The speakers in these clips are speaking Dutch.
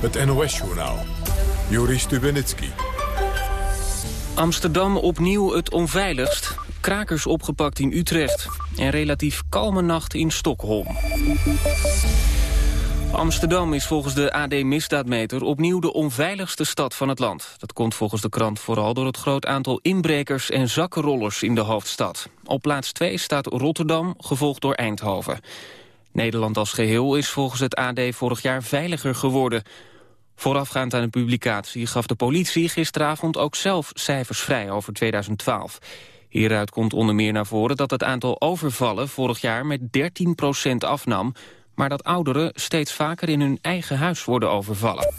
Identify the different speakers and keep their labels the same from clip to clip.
Speaker 1: Het NOS-journaal. Joris Stubenitski.
Speaker 2: Amsterdam opnieuw het onveiligst. Krakers opgepakt in Utrecht. En relatief kalme nacht in Stockholm. Amsterdam is volgens de AD Misdaadmeter opnieuw de onveiligste stad van het land. Dat komt volgens de krant vooral door het groot aantal inbrekers en zakkenrollers in de hoofdstad. Op plaats 2 staat Rotterdam, gevolgd door Eindhoven. Nederland als geheel is volgens het AD vorig jaar veiliger geworden. Voorafgaand aan de publicatie gaf de politie gisteravond ook zelf cijfers vrij over 2012. Hieruit komt onder meer naar voren dat het aantal overvallen vorig jaar met 13% afnam, maar dat ouderen steeds vaker in hun eigen huis worden overvallen.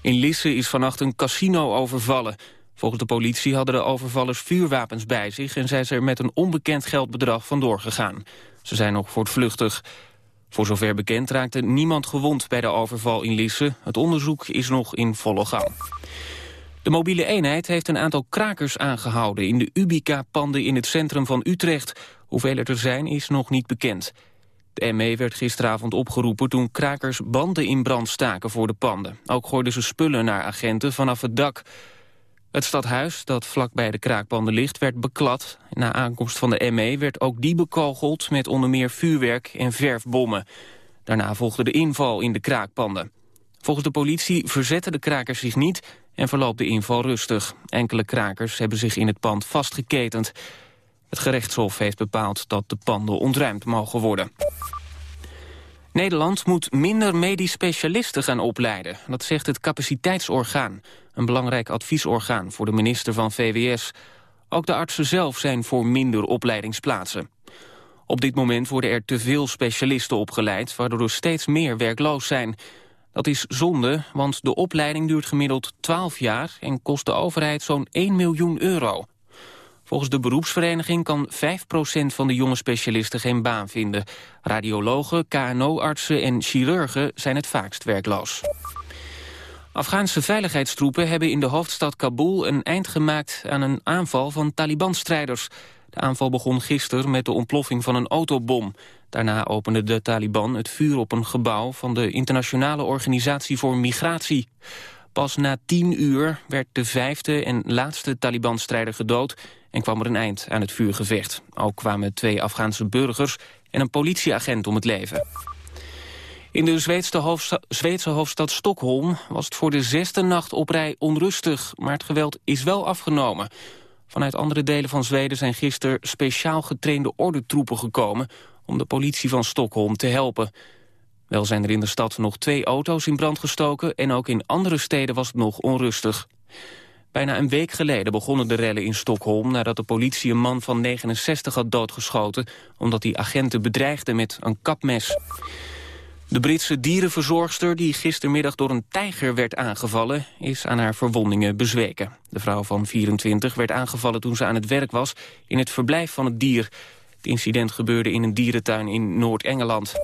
Speaker 2: In Lisse is vannacht een casino overvallen. Volgens de politie hadden de overvallers vuurwapens bij zich... en zijn ze er met een onbekend geldbedrag vandoor gegaan. Ze zijn nog voortvluchtig. Voor zover bekend raakte niemand gewond bij de overval in Lisse. Het onderzoek is nog in volle gang. De mobiele eenheid heeft een aantal krakers aangehouden... in de Ubica-panden in het centrum van Utrecht. Hoeveel er er zijn is nog niet bekend. De ME werd gisteravond opgeroepen toen krakers banden in brand staken voor de panden. Ook gooiden ze spullen naar agenten vanaf het dak. Het stadhuis, dat vlakbij de kraakpanden ligt, werd beklad. Na aankomst van de ME werd ook die bekogeld met onder meer vuurwerk en verfbommen. Daarna volgde de inval in de kraakpanden. Volgens de politie verzetten de krakers zich niet en verloopt de inval rustig. Enkele krakers hebben zich in het pand vastgeketend. Het gerechtshof heeft bepaald dat de panden ontruimd mogen worden. Nederland moet minder medisch specialisten gaan opleiden. Dat zegt het capaciteitsorgaan, een belangrijk adviesorgaan voor de minister van VWS. Ook de artsen zelf zijn voor minder opleidingsplaatsen. Op dit moment worden er te veel specialisten opgeleid... waardoor er steeds meer werkloos zijn. Dat is zonde, want de opleiding duurt gemiddeld 12 jaar... en kost de overheid zo'n 1 miljoen euro. Volgens de beroepsvereniging kan 5% van de jonge specialisten geen baan vinden. Radiologen, KNO-artsen en chirurgen zijn het vaakst werkloos. Afghaanse veiligheidstroepen hebben in de hoofdstad Kabul een eind gemaakt aan een aanval van Taliban-strijders. De aanval begon gisteren met de ontploffing van een autobom. Daarna opende de Taliban het vuur op een gebouw van de Internationale Organisatie voor Migratie. Pas na tien uur werd de vijfde en laatste Taliban-strijder gedood en kwam er een eind aan het vuurgevecht. Ook kwamen twee Afghaanse burgers en een politieagent om het leven. In de Zweedse hoofdstad, Stockholm was het voor de zesde nacht op rij onrustig, maar het geweld is wel afgenomen. Vanuit andere delen van Zweden zijn gisteren speciaal getrainde ordentroepen gekomen om de politie van Stockholm te helpen. Wel zijn er in de stad nog twee auto's in brand gestoken en ook in andere steden was het nog onrustig. Bijna een week geleden begonnen de rellen in Stockholm... nadat de politie een man van 69 had doodgeschoten... omdat hij agenten bedreigde met een kapmes. De Britse dierenverzorgster die gistermiddag door een tijger werd aangevallen... is aan haar verwondingen bezweken. De vrouw van 24 werd aangevallen toen ze aan het werk was... in het verblijf van het dier. Het incident gebeurde in een dierentuin in Noord-Engeland.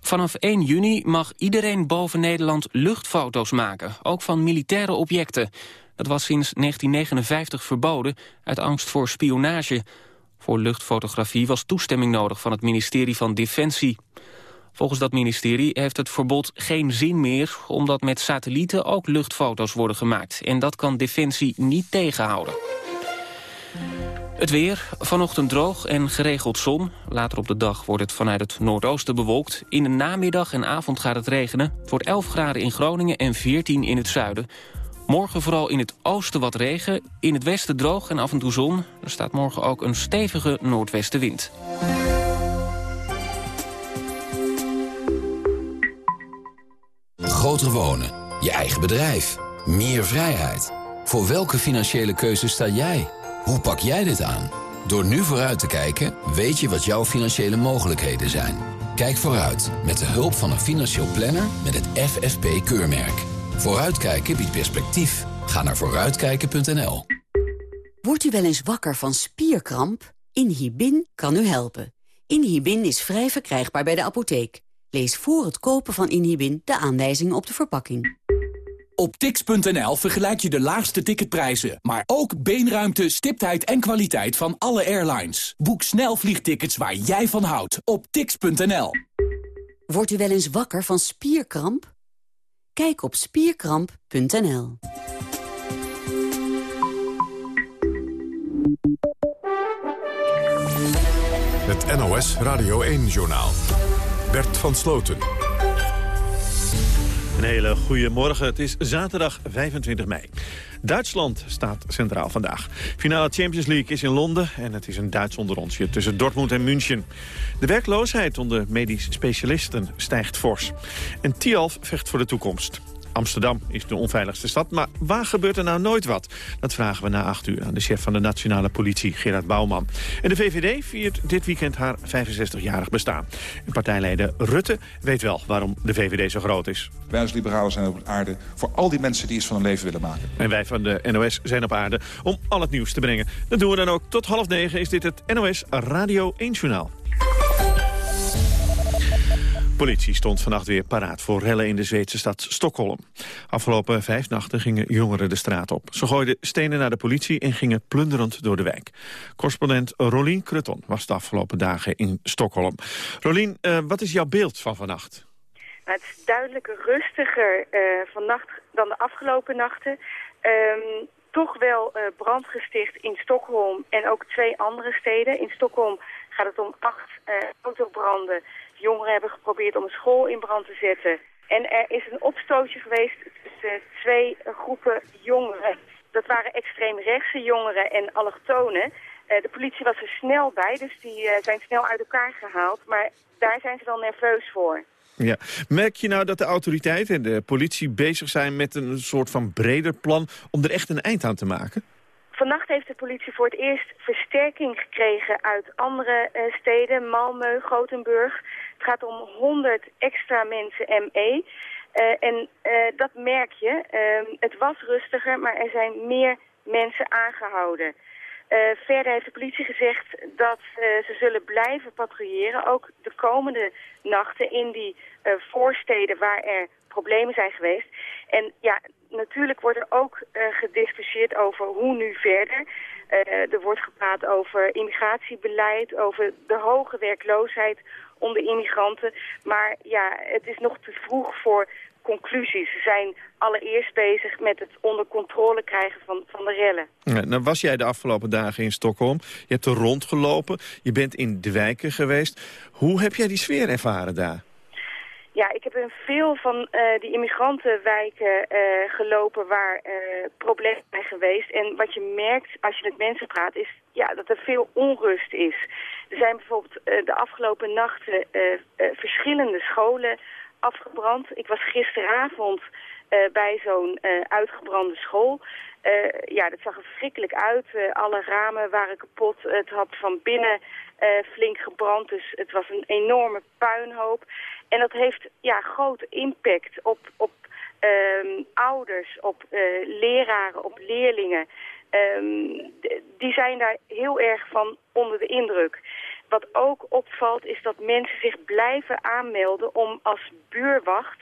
Speaker 2: Vanaf 1 juni mag iedereen boven Nederland luchtfoto's maken, ook van militaire objecten. Dat was sinds 1959 verboden uit angst voor spionage. Voor luchtfotografie was toestemming nodig van het ministerie van Defensie. Volgens dat ministerie heeft het verbod geen zin meer... omdat met satellieten ook luchtfoto's worden gemaakt. En dat kan Defensie niet tegenhouden. Het weer, vanochtend droog en geregeld zon. Later op de dag wordt het vanuit het noordoosten bewolkt. In de namiddag en avond gaat het regenen. Het wordt 11 graden in Groningen en 14 in het zuiden. Morgen vooral in het oosten wat regen. In het westen droog en af en toe zon. Er staat morgen ook een stevige noordwestenwind.
Speaker 3: Groter wonen, je eigen bedrijf, meer vrijheid. Voor welke financiële keuze sta jij? Hoe pak jij dit aan? Door nu vooruit te kijken, weet je wat jouw financiële mogelijkheden zijn. Kijk vooruit met de hulp van een financieel planner met het FFP-keurmerk. Vooruitkijken biedt perspectief. Ga naar vooruitkijken.nl.
Speaker 4: Wordt u wel eens wakker van spierkramp? Inhibin kan u helpen. Inhibin is vrij verkrijgbaar bij de apotheek. Lees voor het kopen van Inhibin de aanwijzingen op de verpakking.
Speaker 5: Op tix.nl vergelijk je de laagste ticketprijzen, maar ook beenruimte, stiptheid en kwaliteit van alle airlines. Boek snel vliegtickets waar jij van houdt op tix.nl.
Speaker 4: Wordt u wel eens wakker van spierkramp? Kijk op spierkramp.nl.
Speaker 1: Het NOS Radio 1-journaal. Bert van Sloten.
Speaker 6: Een hele goede morgen. Het is zaterdag 25 mei. Duitsland staat centraal vandaag. Finale Champions League is in Londen en het is een Duits onderrondje tussen Dortmund en München. De werkloosheid onder medische specialisten stijgt fors. En Tialf vecht voor de toekomst. Amsterdam is de onveiligste stad, maar waar gebeurt er nou nooit wat? Dat vragen we na acht uur aan de chef van de nationale politie, Gerard Bouwman. En de VVD viert dit weekend haar 65-jarig bestaan. En partijleider Rutte weet wel waarom de VVD zo groot is.
Speaker 7: Wij als liberalen zijn op aarde voor al die mensen die iets van hun leven willen maken.
Speaker 6: En wij van de NOS zijn op aarde om al het nieuws te brengen. Dat doen we dan ook. Tot half negen is dit het NOS Radio 1 Journaal. Politie stond vannacht weer paraat voor rellen in de Zweedse stad Stockholm. Afgelopen vijf nachten gingen jongeren de straat op. Ze gooiden stenen naar de politie en gingen plunderend door de wijk. Correspondent Rolien Krutton was de afgelopen dagen in Stockholm. Rolien, uh, wat is jouw beeld van vannacht?
Speaker 8: Nou, het is duidelijk rustiger uh, vannacht dan de afgelopen nachten. Um, toch wel uh, brand gesticht in Stockholm en ook twee andere steden. In Stockholm gaat het om acht autobranden Jongeren hebben geprobeerd om een school in brand te zetten. En er is een opstootje geweest tussen twee groepen jongeren. Dat waren extreemrechtse jongeren en allochtonen. Uh, de politie was er snel bij, dus die uh, zijn snel uit elkaar gehaald. Maar daar zijn ze wel nerveus voor.
Speaker 6: Ja. Merk je nou dat de autoriteiten en de politie bezig zijn met een soort van breder plan... om er echt een eind aan te maken?
Speaker 8: Vannacht heeft de politie voor het eerst versterking gekregen uit andere uh, steden. Malmö, Gothenburg. Het gaat om 100 extra mensen ME. Uh, en uh, dat merk je. Uh, het was rustiger, maar er zijn meer mensen aangehouden. Uh, verder heeft de politie gezegd dat ze zullen blijven patrouilleren, ook de komende nachten in die voorsteden waar er problemen zijn geweest. En ja, natuurlijk wordt er ook gediscussieerd over hoe nu verder. er wordt gepraat over immigratiebeleid, over de hoge werkloosheid onder immigranten. Maar ja, het is nog te vroeg voor conclusies. Ze zijn allereerst bezig met het onder controle krijgen van, van de rellen.
Speaker 6: Ja, nou was jij de afgelopen dagen in Stockholm. Je hebt er rondgelopen. Je bent in de wijken geweest. Hoe heb jij die sfeer ervaren daar?
Speaker 8: Ja, ik heb in veel van uh, die immigrantenwijken uh, gelopen waar uh, problemen zijn geweest. En wat je merkt als je met mensen praat is ja, dat er veel onrust is. Er zijn bijvoorbeeld de afgelopen nachten verschillende scholen afgebrand. Ik was gisteravond bij zo'n uitgebrande school. Ja, dat zag er verschrikkelijk uit. alle ramen waren kapot. Het had van binnen flink gebrand, dus het was een enorme puinhoop. En dat heeft ja, grote impact op, op um, ouders, op leraren, op leerlingen. Um, die zijn daar heel erg van onder de indruk. Wat ook opvalt is dat mensen zich blijven aanmelden om als buurwacht,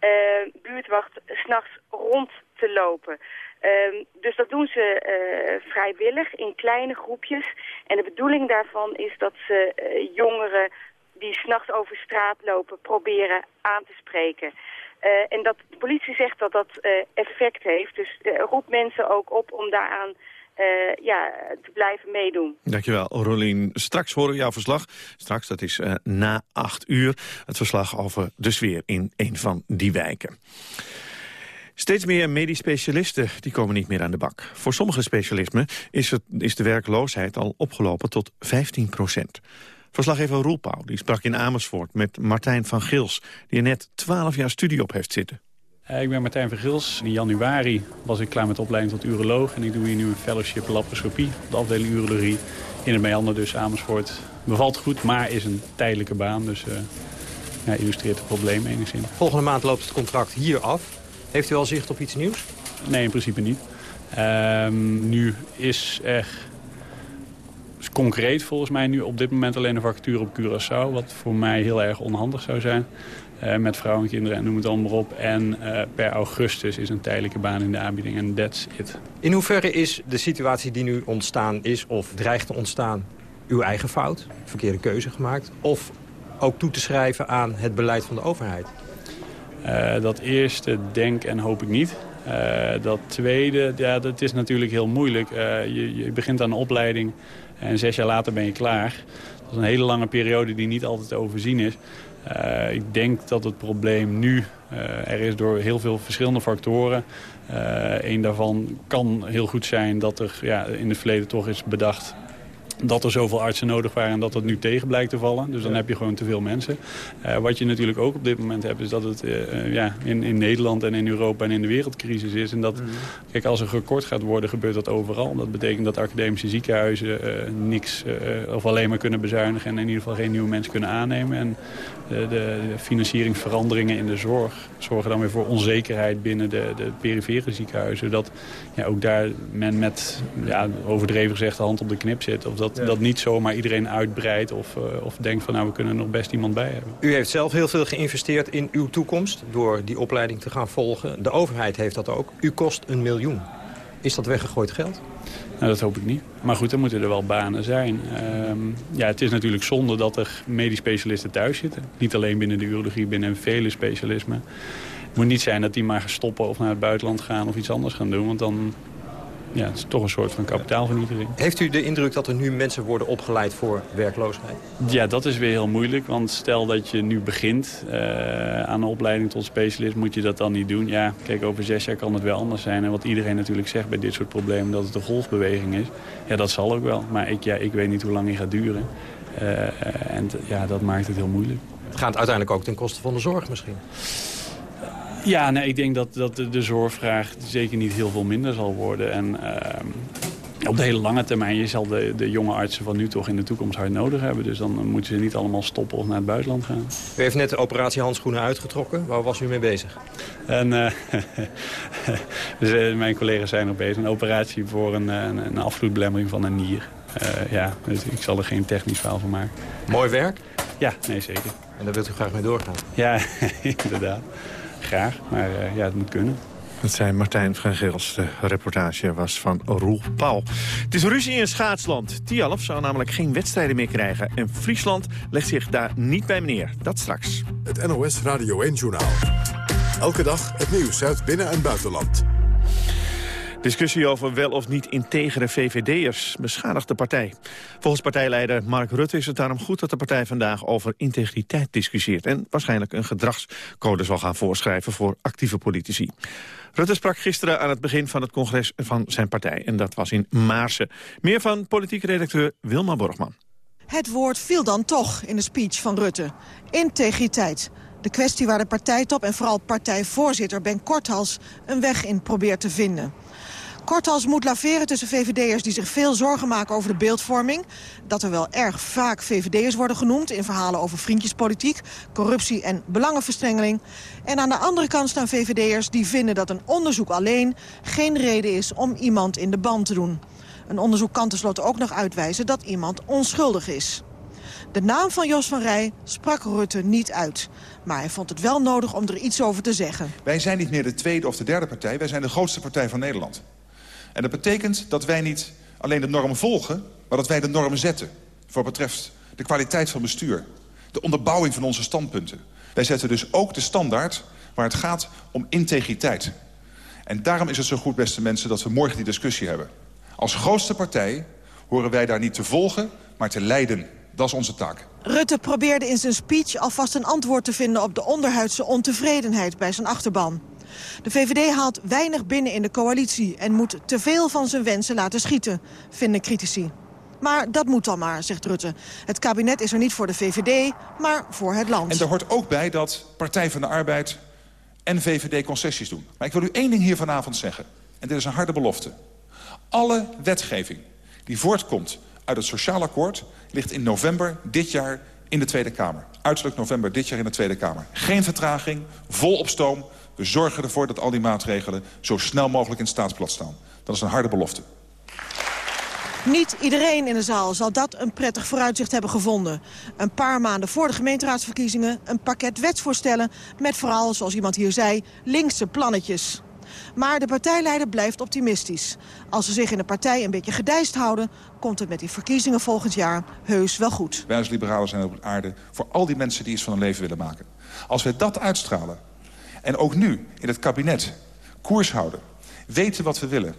Speaker 8: uh, buurtwacht s'nachts rond te lopen. Uh, dus dat doen ze uh, vrijwillig in kleine groepjes. En de bedoeling daarvan is dat ze jongeren die s'nachts over straat lopen proberen aan te spreken. Uh, en dat de politie zegt dat dat uh, effect heeft. Dus uh, roept mensen ook op om daaraan ja, te blijven meedoen.
Speaker 6: Dankjewel, Rolien. Straks horen we jouw verslag. Straks, dat is na acht uur, het verslag over de sfeer in een van die wijken. Steeds meer medisch specialisten die komen niet meer aan de bak. Voor sommige specialismen is, het, is de werkloosheid al opgelopen tot 15 procent. Verslaggever Roel Pauw die sprak in Amersfoort met Martijn van Gils... die er net 12 jaar studie op heeft zitten.
Speaker 9: Uh, ik ben Martijn van Gils. In januari was ik klaar met de opleiding tot uroloog. En ik doe hier nu een fellowship laparoscopie op de afdeling urologie. In het Meander dus Amersfoort. Bevalt goed, maar is een tijdelijke baan. Dus uh, ja, illustreert het probleem enigszins.
Speaker 10: Volgende maand loopt het contract hier af. Heeft u al zicht op iets nieuws?
Speaker 9: Nee, in principe niet. Uh, nu is er concreet volgens mij nu op dit moment alleen een vacature op Curaçao. Wat voor mij heel erg onhandig zou zijn. Uh, met vrouwen en kinderen en noem het allemaal op. En uh, per augustus is een tijdelijke baan in de aanbieding en that's it.
Speaker 10: In hoeverre is de situatie die nu ontstaan is of dreigt te ontstaan uw eigen fout? Verkeerde keuze gemaakt? Of ook toe te schrijven aan het beleid van de overheid?
Speaker 9: dat eerste denk en hoop ik niet. dat tweede, ja, dat is natuurlijk heel moeilijk. je, je begint aan een opleiding en zes jaar later ben je klaar. Dat is een hele lange periode die niet altijd overzien is. Uh, ik denk dat het probleem nu uh, er is door heel veel verschillende factoren. Uh, een daarvan kan heel goed zijn dat er ja, in het verleden toch is bedacht dat er zoveel artsen nodig waren en dat het nu tegen blijkt te vallen. Dus dan heb je gewoon te veel mensen. Uh, wat je natuurlijk ook op dit moment hebt is dat het uh, ja, in, in Nederland en in Europa en in de wereldcrisis is. En dat, mm. kijk, als er gekort gaat worden, gebeurt dat overal. Dat betekent dat academische ziekenhuizen uh, niks of alleen maar kunnen bezuinigen en in ieder geval geen nieuwe mensen kunnen aannemen. En de, de, financieringsveranderingen in de zorg zorgen dan weer voor onzekerheid binnen de, de perifere ziekenhuizen. Dat ja, ook daar men met, ja, overdreven gezegd, de hand op de knip zit. Of dat, dat niet zomaar iedereen uitbreidt of, uh, of denkt van nou we kunnen er nog best iemand bij hebben.
Speaker 10: U heeft zelf heel veel geïnvesteerd in uw toekomst door die opleiding te gaan volgen. De overheid heeft dat ook. U kost een miljoen. Is dat weggegooid geld?
Speaker 9: Nou, dat hoop ik niet. Maar goed, dan moeten er wel banen zijn. Um, ja, het is natuurlijk zonde dat er medisch specialisten thuis zitten. Niet alleen binnen de urologie, binnen vele specialismen. Het moet niet zijn dat die maar gaan stoppen of naar het buitenland gaan of iets anders gaan doen. Want dan ja, het is toch een soort van kapitaalvernietiging.
Speaker 10: Heeft u de indruk dat er nu mensen worden opgeleid voor werkloosheid?
Speaker 9: Ja, dat is weer heel moeilijk. Want stel dat je nu begint uh, aan een opleiding tot specialist, moet je dat dan niet doen. Ja, kijk, over zes jaar kan het wel anders zijn. En wat iedereen natuurlijk zegt bij dit soort problemen, dat het een golfbeweging is. Ja, dat zal ook wel. Maar ik, ja, ik weet niet hoe lang die gaat duren. Uh, en ja, dat maakt het heel moeilijk.
Speaker 10: Het gaat uiteindelijk ook ten koste van de zorg misschien.
Speaker 9: Ja, nee, ik denk dat, dat de, de zorgvraag zeker niet heel veel minder zal worden. En uh, op de hele lange termijn, je zal de, de jonge artsen van nu toch in de toekomst hard nodig hebben. Dus dan moeten ze niet allemaal stoppen of naar het buitenland gaan.
Speaker 10: U heeft net de operatie handschoenen uitgetrokken. Waar was u mee bezig?
Speaker 9: En, uh, dus, uh, mijn collega's zijn nog bezig. Een operatie voor een, een, een afvloedbelemmering van een nier. ja, dus ik zal er geen technisch verhaal van maken.
Speaker 10: Mooi werk?
Speaker 9: Ja, nee zeker.
Speaker 10: En daar wilt u graag mee doorgaan?
Speaker 9: Ja, inderdaad graag, maar uh, ja, het moet kunnen.
Speaker 6: Dat zei Martijn van Gils. De reportage was van Roel Pauw. Het is ruzie in schaatsland. Tialf zou namelijk geen wedstrijden meer krijgen. En Friesland legt zich daar niet bij meneer. Dat straks.
Speaker 1: Het NOS Radio 1-journaal. Elke dag het nieuws uit binnen- en buitenland.
Speaker 6: Discussie over wel of niet integere VVD'ers beschadigt de partij. Volgens partijleider Mark Rutte is het daarom goed dat de partij vandaag over integriteit discussieert... en waarschijnlijk een gedragscode zal gaan voorschrijven voor actieve politici. Rutte sprak gisteren aan het begin van het congres van zijn partij. En dat was in Maarsen. Meer van politiek redacteur Wilma Borgman.
Speaker 11: Het woord viel dan toch in de speech van Rutte. Integriteit. De kwestie waar de partijtop en vooral partijvoorzitter Ben Korthals een weg in probeert te vinden. Korthals moet laveren tussen VVD'ers die zich veel zorgen maken over de beeldvorming. Dat er wel erg vaak VVD'ers worden genoemd in verhalen over vriendjespolitiek, corruptie en belangenverstrengeling. En aan de andere kant staan VVD'ers die vinden dat een onderzoek alleen geen reden is om iemand in de band te doen. Een onderzoek kan tenslotte ook nog uitwijzen dat iemand onschuldig is. De naam van Jos van Rij sprak Rutte niet uit. Maar hij vond het wel nodig om er iets over te zeggen.
Speaker 7: Wij zijn niet meer de tweede of de derde partij. Wij zijn de grootste partij van Nederland. En dat betekent dat wij niet alleen de normen volgen... maar dat wij de normen zetten. Voor betreft de kwaliteit van bestuur. De onderbouwing van onze standpunten. Wij zetten dus ook de standaard waar het gaat om integriteit. En daarom is het zo goed, beste mensen, dat we morgen die discussie hebben. Als grootste partij horen wij daar niet te volgen, maar te leiden. Dat is onze taak.
Speaker 11: Rutte probeerde in zijn speech alvast een antwoord te vinden... op de onderhuidse ontevredenheid bij zijn achterban. De VVD haalt weinig binnen in de coalitie... en moet te veel van zijn wensen laten schieten, vinden critici. Maar dat moet dan maar, zegt Rutte. Het kabinet is er niet voor de VVD, maar voor het land.
Speaker 7: En er hoort ook bij dat Partij van de Arbeid en VVD concessies doen. Maar ik wil u één ding hier vanavond zeggen. En dit is een harde belofte. Alle wetgeving die voortkomt uit het sociaal akkoord... ligt in november dit jaar in de Tweede Kamer. Uiterlijk november dit jaar in de Tweede Kamer. Geen vertraging, vol op stoom. We zorgen ervoor dat al die maatregelen zo snel mogelijk in het staatsblad staan. Dat is een harde belofte.
Speaker 11: Niet iedereen in de zaal zal dat een prettig vooruitzicht hebben gevonden. Een paar maanden voor de gemeenteraadsverkiezingen een pakket wetsvoorstellen... met vooral, zoals iemand hier zei, linkse plannetjes. Maar de partijleider blijft optimistisch. Als ze zich in de partij een beetje gedijst houden... komt het met die verkiezingen volgend jaar heus wel goed.
Speaker 7: Wij als liberalen zijn op aarde voor al die mensen die iets van hun leven willen maken. Als wij dat uitstralen En ook nu, in het kabinet, koers houden. Weten wat we willen.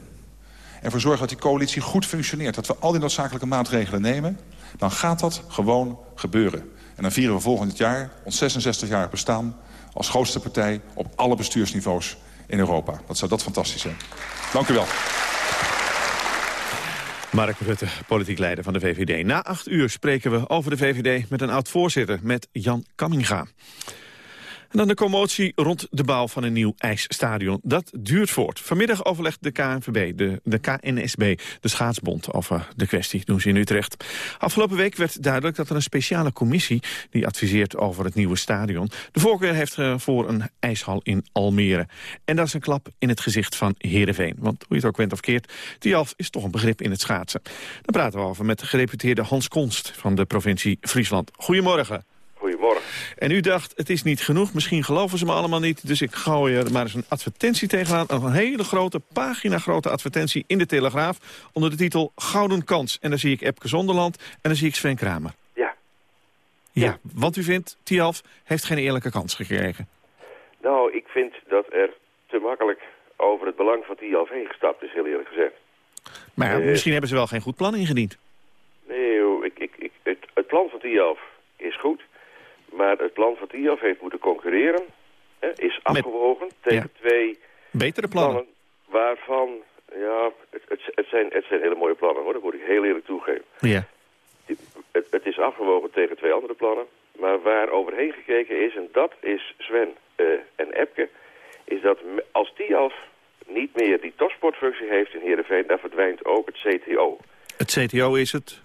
Speaker 7: En ervoor zorgen dat die coalitie goed functioneert. Dat we al die noodzakelijke maatregelen nemen. Dan gaat dat gewoon gebeuren. En dan vieren we volgend jaar ons 66-jarig bestaan... als grootste partij op alle bestuursniveaus in Europa. Wat zou dat fantastisch zijn. Dank u wel.
Speaker 6: Mark Rutte, politiek leider van de VVD. Na acht uur spreken we over de VVD met een oud-voorzitter, met Jan Kamminga. En dan de commotie rond de bouw van een nieuw ijsstadion. Dat duurt voort. Vanmiddag overlegt de KNVB, de, de KNSB, de schaatsbond, over de kwestie. Doen ze in Utrecht. Afgelopen week werd duidelijk dat er een speciale commissie... die adviseert over het nieuwe stadion... de voorkeur heeft eh, voor een ijshal in Almere. En dat is een klap in het gezicht van Heerenveen. Want hoe je het ook went of keert, Tialf is toch een begrip in het schaatsen. Daar praten we over met de gedeputeerde Hans Konst van de provincie Friesland. Goedemorgen.
Speaker 12: Goedemorgen.
Speaker 6: En u dacht, het is niet genoeg, misschien geloven ze me allemaal niet... dus ik gooi er maar eens een advertentie tegenaan. Een hele grote, pagina-grote advertentie in de Telegraaf... onder de titel Gouden Kans. En dan zie ik Epke Zonderland en dan zie ik Sven Kramer.
Speaker 12: Ja.
Speaker 6: Ja, want u vindt, Tialf heeft geen eerlijke kans gekregen.
Speaker 12: Nou, ik vind dat er te makkelijk over het belang van Tialf heen gestapt is, heel eerlijk gezegd.
Speaker 6: Maar ja,
Speaker 12: Eh.
Speaker 6: misschien hebben ze wel geen goed plan ingediend.
Speaker 12: Nee, ik, ik, ik, het, het plan van Tialf is goed. Maar het plan van Tialf heeft moeten concurreren. Hè, is afgewogen tegen twee
Speaker 6: Betere plannen.
Speaker 12: plannen waarvan... Ja, het, het, het, zijn, het zijn hele mooie plannen hoor, dat moet ik heel eerlijk toegeven.
Speaker 6: Ja.
Speaker 12: Het, het is afgewogen tegen twee andere plannen. Maar waar overheen gekeken is, en dat is Sven eh, en Epke... is dat als Tialf niet meer die topsportfunctie heeft in Heerenveen... dan verdwijnt ook het CTO.
Speaker 6: Het CTO is het.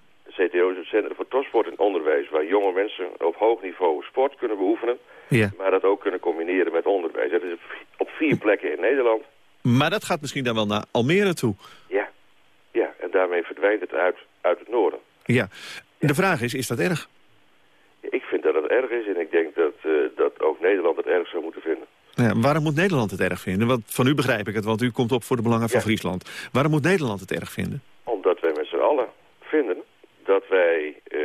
Speaker 12: Het Centrum voor Topsport en Onderwijs... waar jonge mensen op hoog niveau sport kunnen beoefenen...
Speaker 6: Ja.
Speaker 12: maar dat ook kunnen combineren met onderwijs. Dat is op vier plekken in Nederland.
Speaker 6: Maar dat gaat misschien dan wel naar Almere toe.
Speaker 12: Ja, ja en daarmee verdwijnt het uit, uit het noorden.
Speaker 6: Ja. De vraag is, is dat erg?
Speaker 12: Ik vind dat het erg is en ik denk dat, eh, dat ook Nederland het erg zou moeten vinden.
Speaker 6: Ja, waarom moet Nederland het erg vinden? Want van u begrijp ik het, want u komt op voor de belangen van Friesland. Waarom moet Nederland het erg vinden?
Speaker 12: Omdat wij met z'n allen vinden dat wij eh,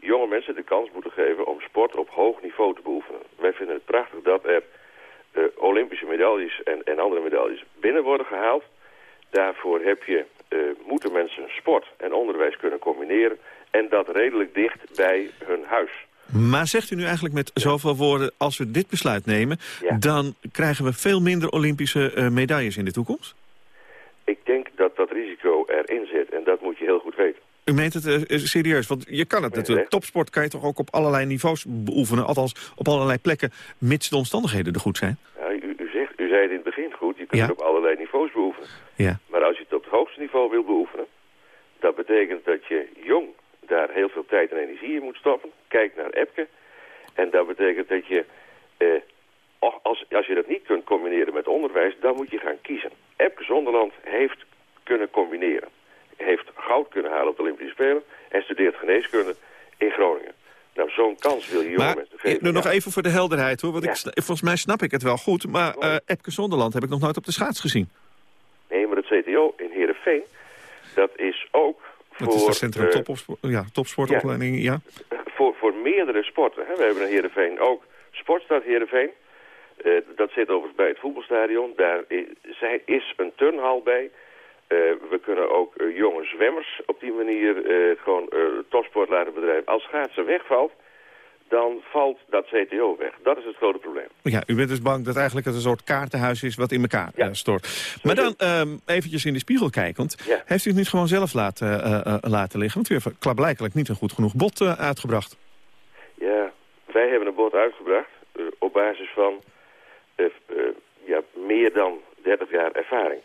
Speaker 12: jonge mensen de kans moeten geven om sport op hoog niveau te beoefenen. Wij vinden het prachtig dat er eh, Olympische medailles en, en andere medailles binnen worden gehaald. Daarvoor heb je, eh, moeten mensen sport en onderwijs kunnen combineren. En dat redelijk dicht bij hun huis.
Speaker 6: Maar zegt u nu eigenlijk met zoveel woorden... als we dit besluit nemen,
Speaker 12: Ja.
Speaker 6: dan krijgen we veel minder Olympische eh, medailles in de toekomst?
Speaker 12: Ik denk dat dat risico erin zit en dat moet je heel goed weten.
Speaker 6: U meent het eh, serieus, want je kan het natuurlijk. Topsport kan je toch ook op allerlei niveaus beoefenen. Althans, op allerlei plekken, mits de omstandigheden er goed zijn.
Speaker 12: Ja, u, u, zegt, u zei het in het begin goed, je kunt
Speaker 6: Ja.
Speaker 12: het op allerlei niveaus beoefenen.
Speaker 6: Ja.
Speaker 12: Maar als je het op het hoogste niveau wil beoefenen, dat betekent dat je jong daar heel veel tijd en energie in moet stoppen. Kijk naar Epke. En dat betekent dat je, eh, als, als je dat niet kunt combineren met onderwijs, dan moet je gaan kiezen. Epke Zonderland heeft kunnen combineren. Heeft goud kunnen halen op de Olympische Spelen en studeert geneeskunde in Groningen. Nou, zo'n kans wil je jonge
Speaker 6: Maar
Speaker 12: mensen geven.
Speaker 6: nu nog even voor de helderheid, hoor. Want
Speaker 12: Ja.
Speaker 6: ik, volgens mij snap ik het wel goed. Maar eh Epke Zonderland heb ik nog nooit op de schaats gezien.
Speaker 12: Nee, maar het CTO in Heerenveen, dat is ook voor...
Speaker 6: Dat is het Centrum Topsport, ja, Topsportopleiding, ja.
Speaker 12: voor, voor meerdere sporten. Hè. We hebben in Heerenveen ook Sportstad Heerenveen. Eh, dat zit overigens bij het voetbalstadion. Daar is, zij, is een turnhal bij. Eh, we kunnen ook eh, jonge zwemmers op die manier eh, gewoon topsport laten bedrijven. Als schaatsen wegvalt, dan valt dat CTO weg. Dat is het grote probleem.
Speaker 6: Ja, u bent dus bang dat eigenlijk het een soort kaartenhuis is wat in elkaar stort. Maar dan ehm, eventjes in de spiegel kijkend.
Speaker 12: Ja.
Speaker 6: Heeft u het niet gewoon zelf laten, laten liggen? Want u heeft klaarblijkelijk niet een goed genoeg bod uitgebracht.
Speaker 12: Ja, wij hebben een bod uitgebracht op basis van ja, meer dan 30 jaar ervaring.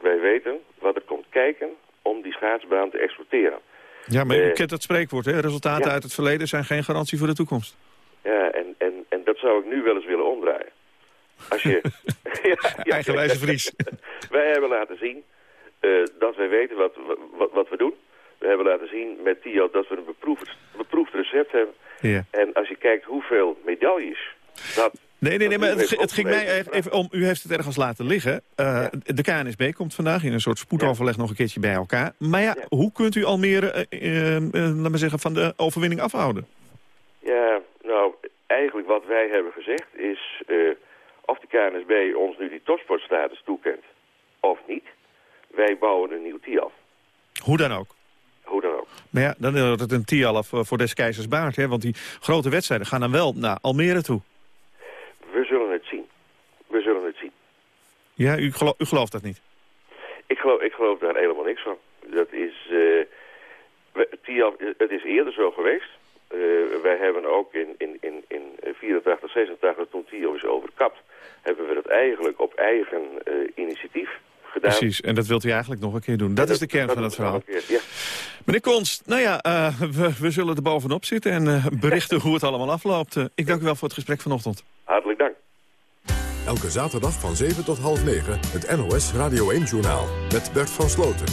Speaker 12: Wij weten wat er komt kijken om die schaatsbaan te exporteren.
Speaker 6: Ja, maar u kent dat spreekwoord, hè? Resultaten
Speaker 12: ja.
Speaker 6: uit het verleden zijn geen garantie voor de toekomst.
Speaker 12: Ja, en, en, en dat zou ik nu wel eens willen omdraaien. Als je... ja, ja,
Speaker 6: Eigenwijze Fries.
Speaker 12: wij hebben laten zien eh, dat wij weten wat, wat, wat we doen. We hebben laten zien met Tio dat we een beproefd, beproefd recept hebben.
Speaker 6: Ja.
Speaker 12: En als je kijkt hoeveel medailles dat...
Speaker 6: Nee, nee, nee, maar het, ging mij even om. U heeft het ergens laten liggen. Eh, De KNSB komt vandaag in een soort spoedoverleg nog een keertje bij elkaar. Maar ja, hoe kunt u Almere, eh, eh, laat maar zeggen, van de overwinning afhouden?
Speaker 12: Ja, nou, eigenlijk wat wij hebben gezegd is... of de KNSB ons nu die topsportstatus toekent of niet. Wij bouwen een nieuw TIAF.
Speaker 6: Hoe dan ook.
Speaker 12: Hoe dan ook.
Speaker 6: Maar ja, dan is het een TIAF voor des keizers baard. Hè? Want die grote wedstrijden gaan dan wel naar Almere toe.
Speaker 12: We zullen het zien. We zullen het zien.
Speaker 6: Ja, u, geloof, u gelooft dat niet?
Speaker 12: Ik geloof, ik geloof daar helemaal niks van. Dat is... Uh, TIAF, het is eerder zo geweest. Uh, wij hebben ook in, in, in, in 84, 86, toen TIAF is overkapt... hebben we dat eigenlijk op eigen uh, initiatief gedaan.
Speaker 6: Precies, en dat wilt u eigenlijk nog een keer doen. Dat, dat is de kern van het verhaal.
Speaker 12: Keer, ja.
Speaker 6: Meneer Konst, nou ja, uh, we, we, zullen er bovenop zitten en berichten hoe het allemaal afloopt. Ik dank u wel voor het gesprek vanochtend.
Speaker 12: Hartelijk.
Speaker 1: Elke zaterdag van 7 tot half 9 het NOS Radio 1-journaal met Bert van Sloten.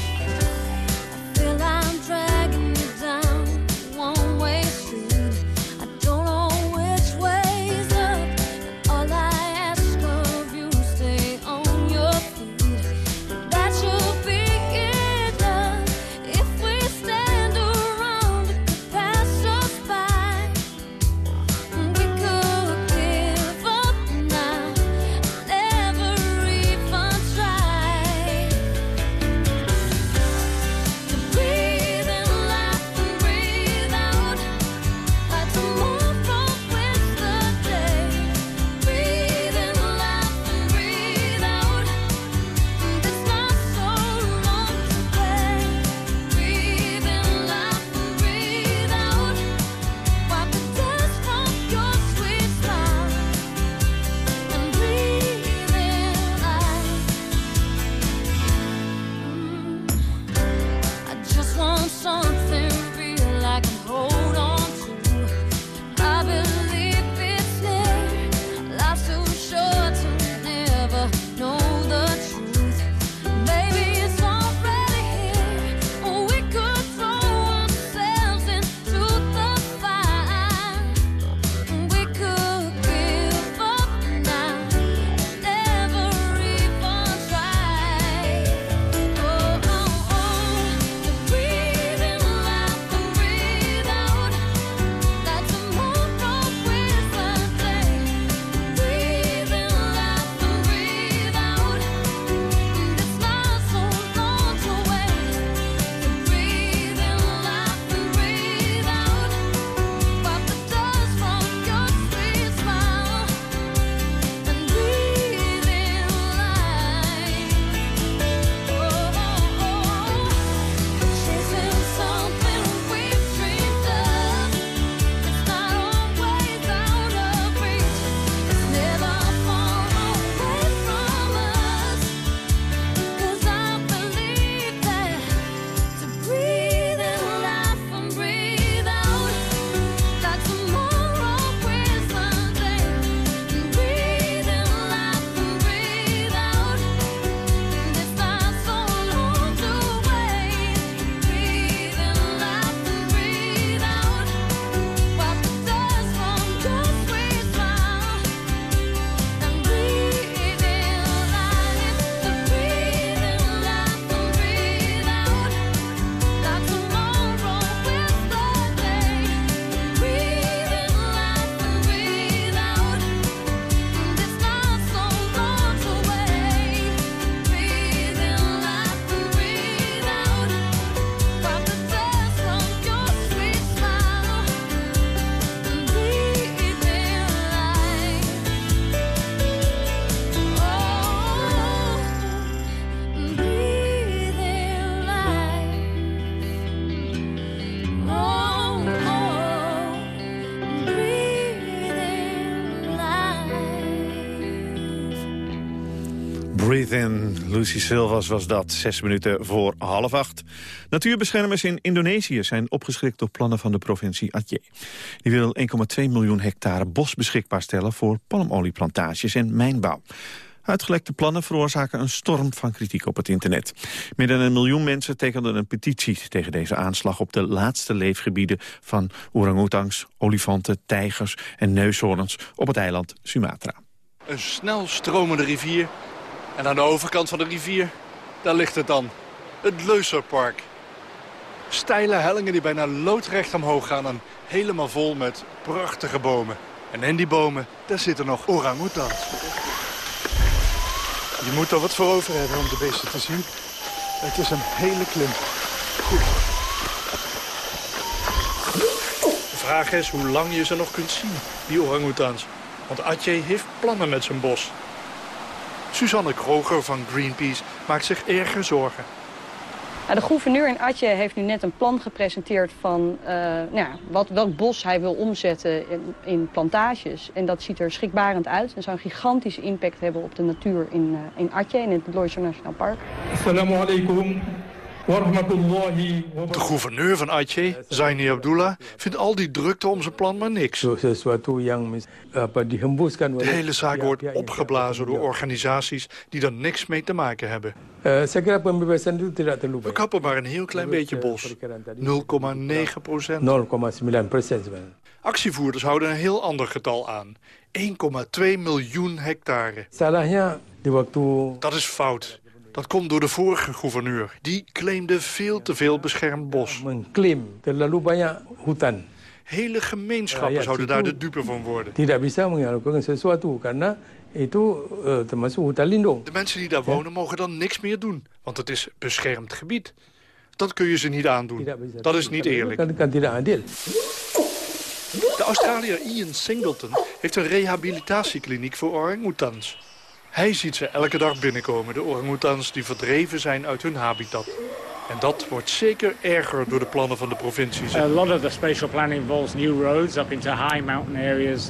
Speaker 6: In. Lucy Silvas was dat, zes minuten voor half acht. Natuurbeschermers in Indonesië zijn opgeschrikt door plannen van de provincie Aceh. Die wil 1,2 miljoen hectare bos beschikbaar stellen voor palmolieplantages en mijnbouw. Uitgelekte plannen veroorzaken een storm van kritiek op het internet. Meer dan een miljoen mensen tekenden een petitie tegen deze aanslag op de laatste leefgebieden van orangutangs, olifanten, tijgers en neushoorns op het eiland Sumatra.
Speaker 13: Een snel stromende rivier en aan de overkant van de rivier, daar ligt het dan. Het Leuserpark. Steile hellingen die bijna loodrecht omhoog gaan en helemaal vol met prachtige bomen. En in die bomen, daar zitten nog orang-oetans. Je moet er wat voor over hebben om de beesten te zien. Het is een hele klim. De vraag is hoe lang je ze nog kunt zien, die orangutans. Want Atje heeft plannen met zijn bos. Suzanne Kroger van Greenpeace maakt zich erger zorgen.
Speaker 14: De gouverneur in Atje heeft nu net een plan gepresenteerd van uh, nou ja, wat, welk bos hij wil omzetten in, in, plantages. En dat ziet er schrikbarend uit en zou een gigantische impact hebben op de natuur in, uh, in Atje, in het Loiso Nationaal Park.
Speaker 13: Assalamu alaikum. De gouverneur van Aceh, Zaini Abdullah, vindt al die drukte om zijn plan maar niks. De hele zaak wordt opgeblazen door organisaties die er niks mee te maken hebben. We kappen maar een heel klein beetje bos. 0,9 procent. Actievoerders houden een heel ander getal aan. 1,2 miljoen hectare. Dat is fout. Dat komt door de vorige gouverneur. Die claimde veel te veel beschermd bos. Hele gemeenschappen zouden daar de dupe van worden. De mensen die daar wonen mogen dan niks meer doen. Want het is beschermd gebied. Dat kun je ze niet aandoen. Dat is niet eerlijk. De Australiër Ian Singleton heeft een rehabilitatiekliniek voor orangutans. Hij ziet ze elke dag binnenkomen, de orangutans die verdreven zijn uit hun habitat. En dat wordt zeker erger door de plannen van de provincies.
Speaker 15: A lot of the spatial planning involves new roads up into high mountain areas.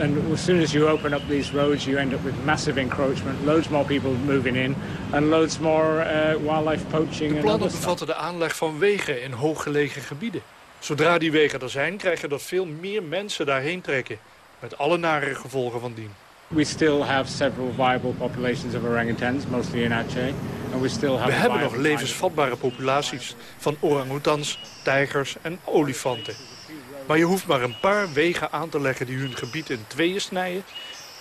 Speaker 15: And as soon as you open up these roads, you end up with massive encroachment, loads more people moving in, and loads more uh, wildlife poaching.
Speaker 13: De plannen bevatten de aanleg van wegen in hooggelegen gebieden. Zodra die wegen er zijn, krijgen dat veel meer mensen daarheen trekken. Met alle nare gevolgen van dien.
Speaker 15: We still have several viable populations of orangutans, mostly in Aceh. And we still have
Speaker 13: we hebben nog levensvatbare populaties van orangutans, tijgers en olifanten. Maar je hoeft maar een paar wegen aan te leggen die hun gebied in tweeën snijden...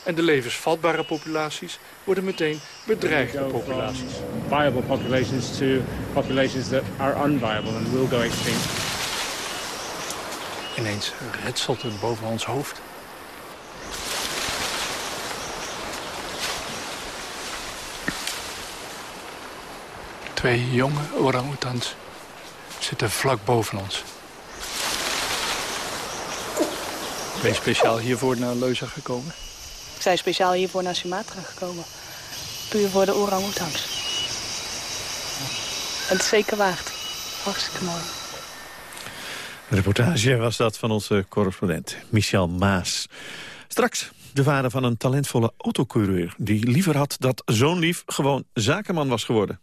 Speaker 13: en de levensvatbare populaties worden meteen bedreigde populaties.
Speaker 15: Viable populations to populations that are unviable and will go extinct.
Speaker 13: Ineens retselt het boven ons hoofd. Twee jonge orang-oetans zitten vlak boven ons. Ben je speciaal hiervoor naar Leuza gekomen?
Speaker 14: Ik zijn speciaal hiervoor naar Sumatra gekomen. Puur voor de orang-oetans. En het is zeker waard. Hartstikke mooi.
Speaker 6: De reportage was dat van onze correspondent Michel Maas. Straks de vader van een talentvolle autocoureur... die liever had dat zo'n lief gewoon zakenman was geworden.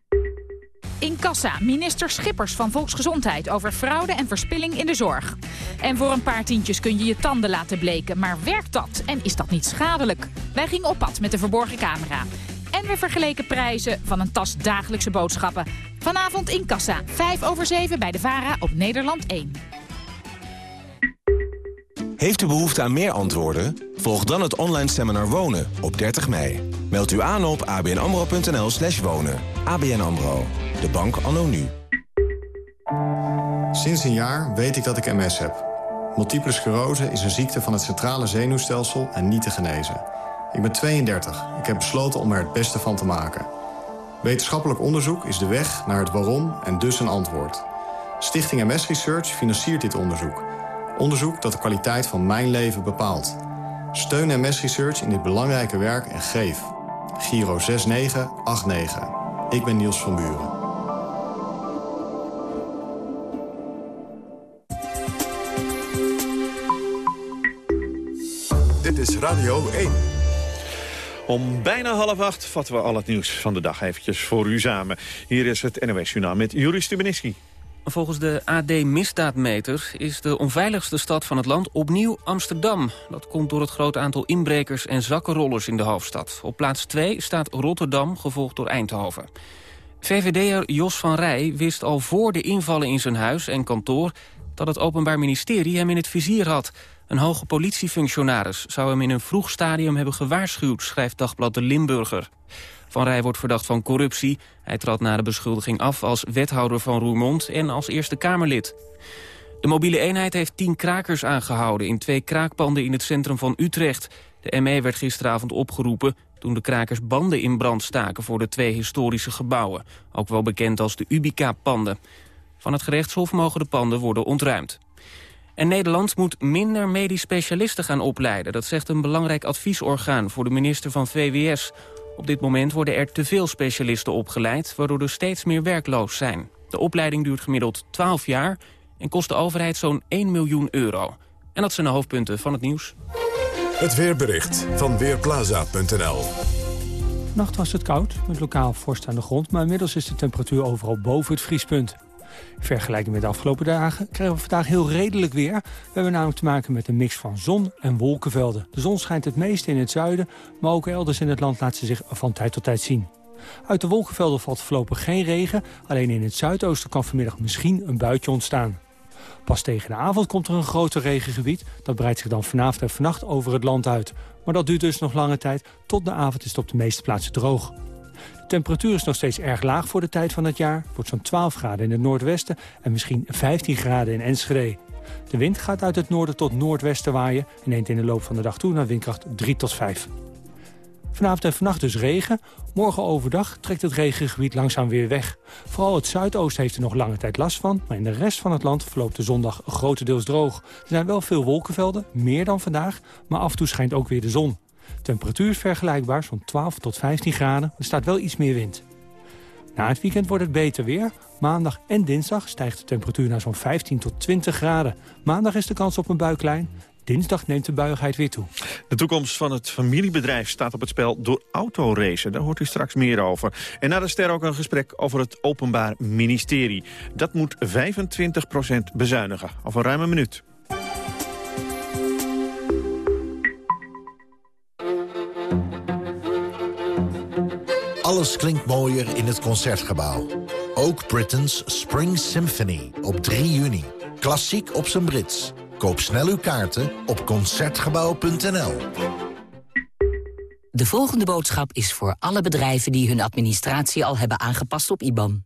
Speaker 16: In kassa, minister Schippers van Volksgezondheid over fraude en verspilling in de zorg. En voor een paar tientjes kun je je tanden laten bleken. Maar werkt dat? En is dat niet schadelijk? Wij gingen op pad met de verborgen camera. En we vergeleken prijzen van een tas dagelijkse boodschappen. Vanavond in kassa, 5 over 7 bij de VARA op Nederland 1.
Speaker 17: Heeft u behoefte aan meer antwoorden? Volg dan het online seminar Wonen op 30 mei. Meld u aan op abnamro.nl slash wonen. ABN AMRO, de bank anno nu.
Speaker 18: Sinds een jaar weet ik dat ik MS heb. Multiple sclerose is een ziekte van het centrale zenuwstelsel en niet te genezen. Ik ben 32. Ik heb besloten om er het beste van te maken. Wetenschappelijk onderzoek is de weg naar het waarom en dus een antwoord. Stichting MS Research financiert dit onderzoek... Onderzoek dat de kwaliteit van mijn leven bepaalt. Steun MS Research in dit belangrijke werk en geef. Giro 6989. Ik ben Niels van Buren.
Speaker 1: Is Radio 1.
Speaker 6: Om bijna half acht vatten we al het nieuws van de dag eventjes voor u samen. Hier is het NOS Journaal met Juri Stubenitski.
Speaker 2: Volgens de AD Misdaadmeter is de onveiligste stad van het land opnieuw Amsterdam. Dat komt door het grote aantal inbrekers en zakkenrollers in de hoofdstad. Op plaats 2 staat Rotterdam, gevolgd door Eindhoven. VVD'er Jos van Rij wist al voor de invallen in zijn huis en kantoor... dat het Openbaar Ministerie hem in het vizier had. Een hoge politiefunctionaris zou hem in een vroeg stadium hebben gewaarschuwd... schrijft Dagblad de Limburger. Van Rij wordt verdacht van corruptie. Hij trad na de beschuldiging af als wethouder van Roermond en als Eerste Kamerlid. De mobiele eenheid heeft tien krakers aangehouden... in twee kraakpanden in het centrum van Utrecht. De ME werd gisteravond opgeroepen toen de krakers banden in brand staken... voor de twee historische gebouwen, ook wel bekend als de Ubica-panden. Van het gerechtshof mogen de panden worden ontruimd. En Nederland moet minder medisch specialisten gaan opleiden. Dat zegt een belangrijk adviesorgaan voor de minister van VWS. Op dit moment worden er te veel specialisten opgeleid... waardoor er steeds meer werkloos zijn. De opleiding duurt gemiddeld 12 jaar... en kost de overheid zo'n 1 miljoen euro. En dat zijn de hoofdpunten van het nieuws.
Speaker 1: Het weerbericht van Weerplaza.nl
Speaker 19: Nacht was het koud, met lokaal vorst aan de grond... maar inmiddels is de temperatuur overal boven het vriespunt. In vergelijking met de afgelopen dagen krijgen we vandaag heel redelijk weer. We hebben namelijk te maken met een mix van zon en wolkenvelden. De zon schijnt het meest in het zuiden, maar ook elders in het land laat ze zich van tijd tot tijd zien. Uit de wolkenvelden valt voorlopig geen regen, alleen in het zuidoosten kan vanmiddag misschien een buitje ontstaan. Pas tegen de avond komt er een groter regengebied. Dat breidt zich dan vanavond en vannacht over het land uit. Maar dat duurt dus nog lange tijd. Tot de avond is het op de meeste plaatsen droog temperatuur is nog steeds erg laag voor de tijd van het jaar. Wordt zo'n 12 graden in het noordwesten en misschien 15 graden in Enschede. De wind gaat uit het noorden tot noordwesten waaien... en neemt in de loop van de dag toe naar windkracht 3 tot 5. Vanavond en vannacht dus regen. Morgen overdag trekt het regengebied langzaam weer weg. Vooral het zuidoosten heeft er nog lange tijd last van... maar in de rest van het land verloopt de zondag grotendeels droog. Er zijn wel veel wolkenvelden, meer dan vandaag... maar af en toe schijnt ook weer de zon. Temperatuur is vergelijkbaar, zo'n 12 tot 15 graden. Er staat wel iets meer wind. Na het weekend wordt het beter weer. Maandag en dinsdag stijgt de temperatuur naar zo'n 15 tot 20 graden. Maandag is de kans op een buiklijn. Dinsdag neemt de buigheid weer toe.
Speaker 6: De toekomst van het familiebedrijf staat op het spel door autoracen. Daar hoort u straks meer over. En na de ster ook een gesprek over het Openbaar Ministerie. Dat moet 25% bezuinigen. Over ruim een minuut.
Speaker 20: Alles klinkt mooier in het Concertgebouw. Ook Britain's Spring Symphony op 3 juni. Klassiek op zijn Brits. Koop snel uw kaarten op Concertgebouw.nl.
Speaker 21: De volgende boodschap is voor alle bedrijven die hun administratie al hebben aangepast op IBAN.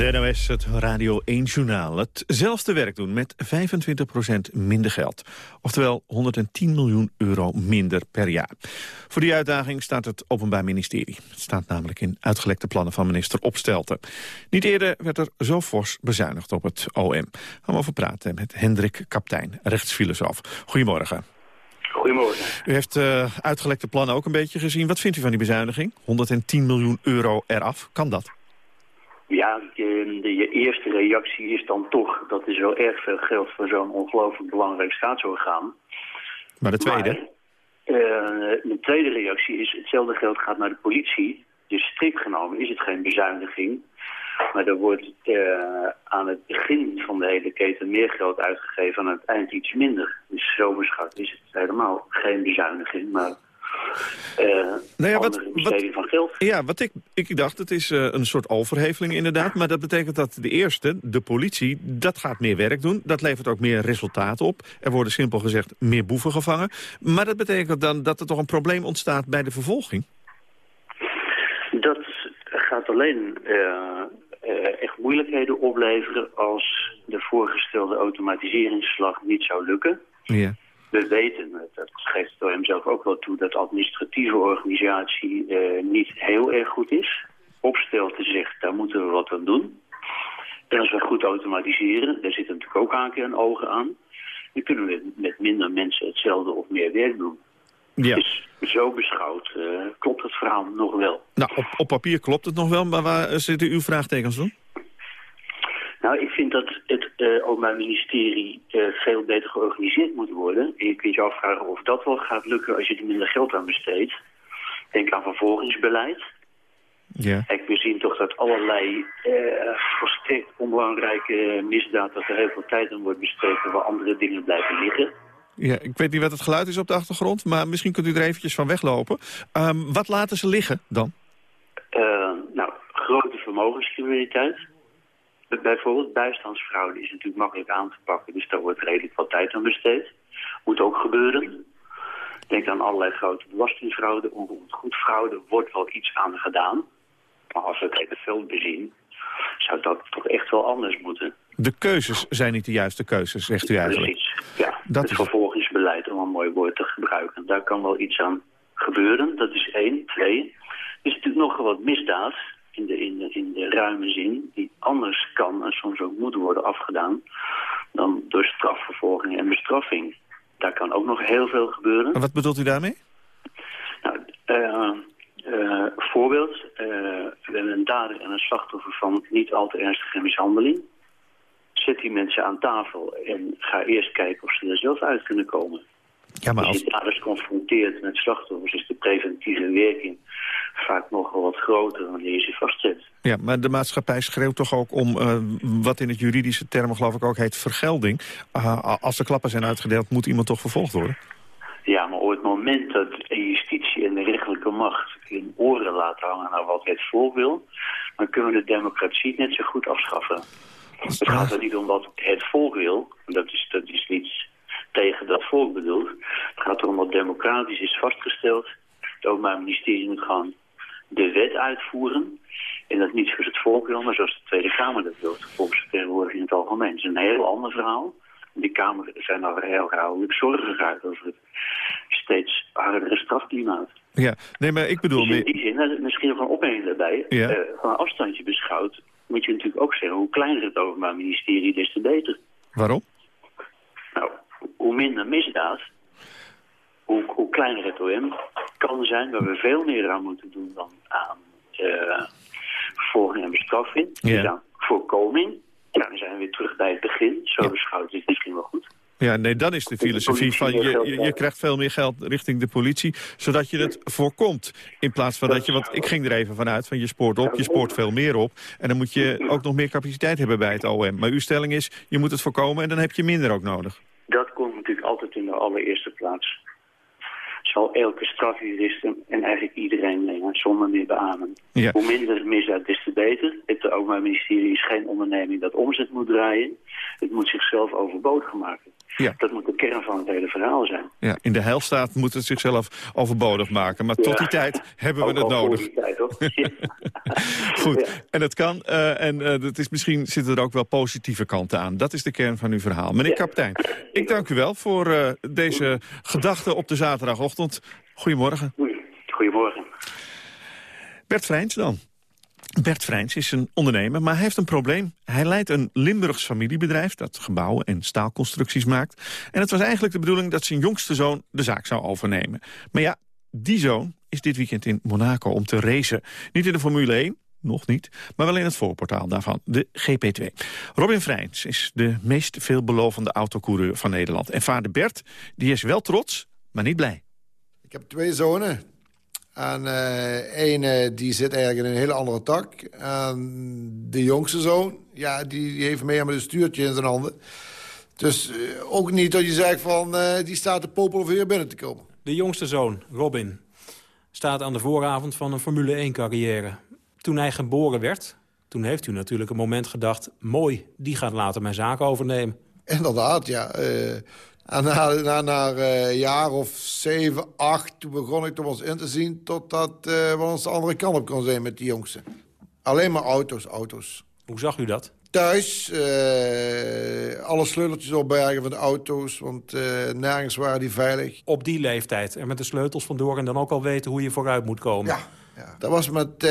Speaker 6: De NOS, het Radio 1-journaal. Hetzelfde werk doen met 25% minder geld. Oftewel 110 miljoen euro minder per jaar. Voor die uitdaging staat het Openbaar Ministerie. Het staat namelijk in uitgelekte plannen van minister Opstelten. Niet eerder werd er zo fors bezuinigd op het OM. Gaan we over praten met Hendrik Kaptein, rechtsfilosoof. Goedemorgen.
Speaker 22: Goedemorgen.
Speaker 6: U heeft uh, uitgelekte plannen ook een beetje gezien. Wat vindt u van die bezuiniging? 110 miljoen euro eraf. Kan dat?
Speaker 22: Ja, je, de, je, eerste reactie is dan toch... dat is wel erg veel geld voor zo'n ongelooflijk belangrijk staatsorgaan.
Speaker 6: Maar de tweede?
Speaker 22: Maar, uh, de tweede reactie is... hetzelfde geld gaat naar de politie. Dus strikt genomen is het geen bezuiniging. Maar er wordt uh, aan het begin van de hele keten meer geld uitgegeven... en aan het eind iets minder. Dus zo beschouwd is het helemaal geen bezuiniging. Maar eh
Speaker 6: Nou ja, wat,
Speaker 22: besteding van geld.
Speaker 6: Ja, wat ik, ik dacht, het is eh, een soort overheveling inderdaad. Maar dat betekent dat de eerste, de politie, dat gaat meer werk doen. Dat levert ook meer resultaten op. Er worden simpel gezegd meer boeven gevangen. Maar dat betekent dan dat er toch een probleem ontstaat bij de vervolging?
Speaker 22: Dat gaat alleen eh, eh, echt moeilijkheden opleveren als de voorgestelde automatiseringsslag niet zou lukken.
Speaker 6: Ja.
Speaker 22: We weten, dat geeft door hem zelf ook wel toe, dat administratieve organisatie eh, niet heel erg goed is. Opstelte zegt, daar moeten we wat aan doen. En als we goed automatiseren, daar zitten natuurlijk ook haken en ogen aan, dan kunnen we met minder mensen hetzelfde of meer werk doen.
Speaker 6: Ja.
Speaker 22: Dus zo beschouwd eh, klopt het verhaal nog wel.
Speaker 6: Nou, op, op papier klopt het nog wel, maar waar eh, zitten uw vraagtekens dan?
Speaker 22: Nou, ik vind dat het uh, Openbaar Ministerie uh, veel beter georganiseerd moet worden. En je kunt je afvragen of dat wel gaat lukken als je er minder geld aan besteedt. Denk aan vervolgingsbeleid.
Speaker 6: Ja.
Speaker 22: Kijk, we zien toch dat allerlei uh, volstrekt onbelangrijke misdaad... dat er heel veel tijd aan wordt besteed... waar andere dingen blijven liggen.
Speaker 6: Ja, ik weet niet wat het geluid is op de achtergrond, maar misschien kunt u er eventjes van weglopen. Um, wat laten ze liggen dan?
Speaker 22: Nou, grote vermogenscriminaliteit. Bijvoorbeeld bijstandsfraude is natuurlijk makkelijk aan te pakken, dus daar wordt redelijk wat tijd aan besteed. Moet ook gebeuren. Denk aan allerlei grote belastingfraude, ongoedfraude, wordt wel iets aan gedaan. Maar als we het hele veld bezien, zou dat toch echt wel anders moeten.
Speaker 6: De keuzes zijn niet de juiste keuzes, zegt u eigenlijk.
Speaker 22: Precies, ja.
Speaker 6: Dat
Speaker 22: het
Speaker 6: is...
Speaker 22: vervolgingsbeleid, om een mooi woord te gebruiken. Daar kan wel iets aan gebeuren, dat is één. Twee, er is natuurlijk nogal wat misdaad in de, in, de, in de ruime zin... die anders kan en soms ook moet worden afgedaan... dan door strafvervolging en bestraffing. Daar kan ook nog heel veel gebeuren.
Speaker 6: En wat bedoelt u daarmee?
Speaker 22: Nou, uh, uh, voorbeeld. Uh, we hebben een dader en een slachtoffer van niet al te ernstige mishandeling. Zet die mensen aan tafel en ga eerst kijken of ze er zelf uit kunnen komen.
Speaker 6: Ja, maar
Speaker 22: als je daders confronteert met slachtoffers is de preventieve werking vaak nog wel wat groter wanneer je ze vastzet.
Speaker 6: Ja, maar de maatschappij schreeuwt toch ook om uh, wat in het juridische termen geloof ik ook heet vergelding. Uh, als de klappen zijn uitgedeeld moet iemand toch vervolgd worden?
Speaker 22: Ja, maar op het moment dat justitie en de rechtelijke macht in oren laten hangen naar wat het volk wil, dan kunnen we de democratie net zo goed afschaffen. Het gaat er niet om wat het volk wil, dat is, dat is niet tegen dat volk bedoeld. Het gaat erom wat democratisch is vastgesteld. Het Openbaar Ministerie moet gewoon de wet uitvoeren. En dat niet voor het volk wil, maar zoals de Tweede Kamer dat wil. Volksvertegenwoordiging in het algemeen. Het is een heel ander verhaal. Die Kamer zijn al heel gehoudelijk zorgen geuit over het steeds hardere strafklimaat.
Speaker 6: Ja, nee, maar ik bedoel...
Speaker 22: Dus in die zin, misschien nog een opmerking daarbij.
Speaker 6: Ja.
Speaker 22: Uh, van een afstandje beschouwd moet je natuurlijk ook zeggen... hoe kleiner het Openbaar Ministerie, des te beter.
Speaker 6: Waarom?
Speaker 22: Hoe minder misdaad, hoe, hoe kleiner het OM kan zijn... waar we veel meer aan moeten doen dan aan uh, vervolging en bestraffing.
Speaker 6: Ja.
Speaker 22: Dus aan voorkoming. Ja, dan zijn we weer terug bij het begin. Zo ja. beschouwd is het misschien wel goed.
Speaker 6: Ja, nee, dan is de filosofie van je, je, je, krijgt veel meer geld richting de politie, zodat je het voorkomt. In plaats van dat je, want ik ging er even vanuit, van je spoort op, je spoort veel meer op. En dan moet je ook nog meer capaciteit hebben bij het OM. Maar uw stelling is, je moet het voorkomen en dan heb je minder ook nodig.
Speaker 22: Dat komt natuurlijk altijd in de allereerste plaats. Zal elke strafjurist en eigenlijk iedereen zonder meer beamen.
Speaker 6: Ja.
Speaker 22: Hoe minder misdaad, des te beter. Het Openbaar Ministerie is geen onderneming dat omzet moet draaien. Het moet zichzelf overbodig maken.
Speaker 6: Ja.
Speaker 22: Dat moet de kern van het hele verhaal zijn.
Speaker 6: Ja, in de heilstaat moet het zichzelf overbodig maken. Maar ja. tot die tijd hebben we het nodig.
Speaker 22: Tijd,
Speaker 6: Goed, ja. en het kan. Uh, en uh, dat is, misschien zitten er ook wel positieve kanten aan. Dat is de kern van uw verhaal. Meneer kapitein, ik dank u wel voor uh, deze gedachten op de zaterdagochtend. Goedemorgen.
Speaker 22: Goedemorgen.
Speaker 6: Bert Vrijns dan. Bert Vrijns is een ondernemer, maar hij heeft een probleem. Hij leidt een Limburgs familiebedrijf dat gebouwen en staalconstructies maakt. En het was eigenlijk de bedoeling dat zijn jongste zoon de zaak zou overnemen. Maar ja, die zoon is dit weekend in Monaco om te racen. Niet in de Formule 1, nog niet, maar wel in het voorportaal daarvan, de GP2. Robin Vrijns is de meest veelbelovende autocoureur van Nederland. En vader Bert, die is wel trots, maar niet blij.
Speaker 23: Ik heb twee zonen. En uh, ene die zit eigenlijk in een hele andere tak. En de jongste zoon, ja, die, die heeft meer met een stuurtje in zijn handen. Dus uh, ook niet dat je zegt van, uh, die staat te popelen om hier binnen te komen.
Speaker 24: De jongste zoon, Robin. staat aan de vooravond van een Formule 1-carrière. Toen hij geboren werd, toen heeft u natuurlijk een moment gedacht... mooi, die gaat later mijn zaak overnemen.
Speaker 23: Inderdaad, ja. En na, na, na een jaar of zeven, acht, toen begon ik toch eens in te zien... totdat uh, we ons de andere kant op kon zijn met die jongsten. Alleen maar auto's, auto's.
Speaker 24: Hoe zag u dat?
Speaker 23: Thuis, uh, alle sleuteltjes opbergen van de auto's, want uh, nergens waren die veilig.
Speaker 24: Op die leeftijd en met de sleutels vandoor en dan ook al weten hoe je vooruit moet komen.
Speaker 23: Ja, ja. dat was met,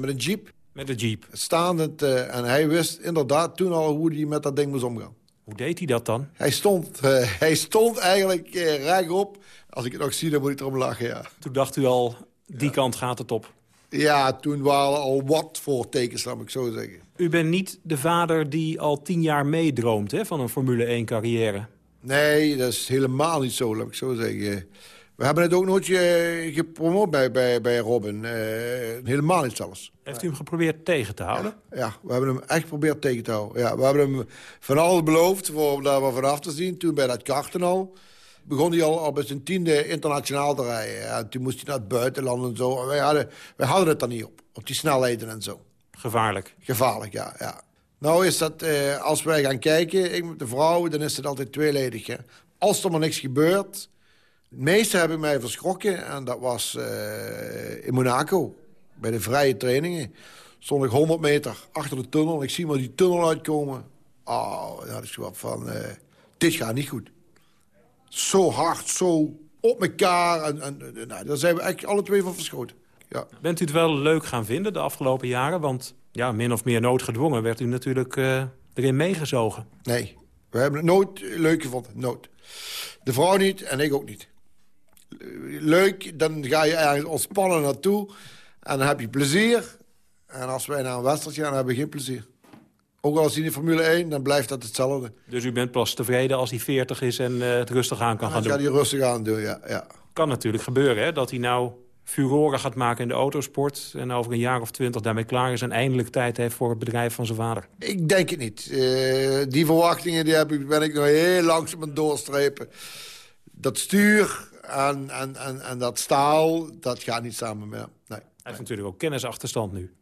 Speaker 23: met een jeep.
Speaker 24: Met een jeep.
Speaker 23: Staand en hij wist inderdaad toen al hoe hij met dat ding moest omgaan.
Speaker 24: Hoe deed hij dat dan?
Speaker 23: Hij stond, hij stond eigenlijk rechtop. Als ik het nog zie, dan moet ik erom lachen, ja.
Speaker 24: Toen dacht u al, die kant gaat het op.
Speaker 23: Ja, toen waren al wat voortekens, laat ik zo zeggen.
Speaker 24: U bent niet de vader die al tien jaar meedroomt hè, van een Formule 1-carrière.
Speaker 23: Nee, dat is helemaal niet zo, laat ik zo zeggen. We hebben het ook nooit gepromoot bij, bij, bij Robin. Uh, helemaal niet zelfs.
Speaker 24: Heeft u hem geprobeerd tegen te houden?
Speaker 23: Ja, ja, we hebben hem echt geprobeerd tegen te houden. Ja, we hebben hem van alles beloofd voor daar we vanaf te zien. Toen bij dat karten al begon hij al, al bij zijn tiende internationaal te rijden. Ja, toen moest hij naar het buitenland en zo. Wij hadden, wij hadden het dan niet op, op die snelheden en zo.
Speaker 24: Gevaarlijk?
Speaker 23: Gevaarlijk, ja. ja. Nou is dat, eh, als wij gaan kijken, ik met de vrouw, dan is het altijd tweeledig. Hè. Als er maar niks gebeurt... Het meeste heb ik mij verschrokken en dat was uh, in Monaco. Bij de vrije trainingen stond ik 100 meter achter de tunnel. En ik zie maar die tunnel uitkomen. Oh, dat is wat van... Uh, dit gaat niet goed zo hard, zo op elkaar. En, en, nou, daar zijn we eigenlijk alle twee van verschoten. Ja.
Speaker 24: Bent u het wel leuk gaan vinden de afgelopen jaren? Want ja, min of meer noodgedwongen werd u natuurlijk uh, erin meegezogen.
Speaker 23: Nee, we hebben het nooit leuk gevonden. Nooit. De vrouw niet en ik ook niet. Leuk, dan ga je ergens ontspannen naartoe. En dan heb je plezier. En als wij naar een wedstrijd gaan, dan hebben we geen plezier. Ook al als hij in de Formule 1, dan blijft dat hetzelfde.
Speaker 24: Dus u bent pas tevreden als hij 40 is en uh, het rustig aan kan gaan doen?
Speaker 23: Ja, hij rustig aan doen, ja. ja.
Speaker 24: Kan natuurlijk gebeuren, hè, dat hij nou furoren gaat maken in de autosport... en over een jaar of twintig daarmee klaar is... en eindelijk tijd heeft voor het bedrijf van zijn vader.
Speaker 23: Ik denk het niet. Uh, die verwachtingen die heb ik, ben ik nog heel langzaam aan doorstrepen. Dat stuur en, en, en, en dat staal, dat gaat niet samen meer. Nee. Hij
Speaker 24: heeft natuurlijk ook kennisachterstand nu.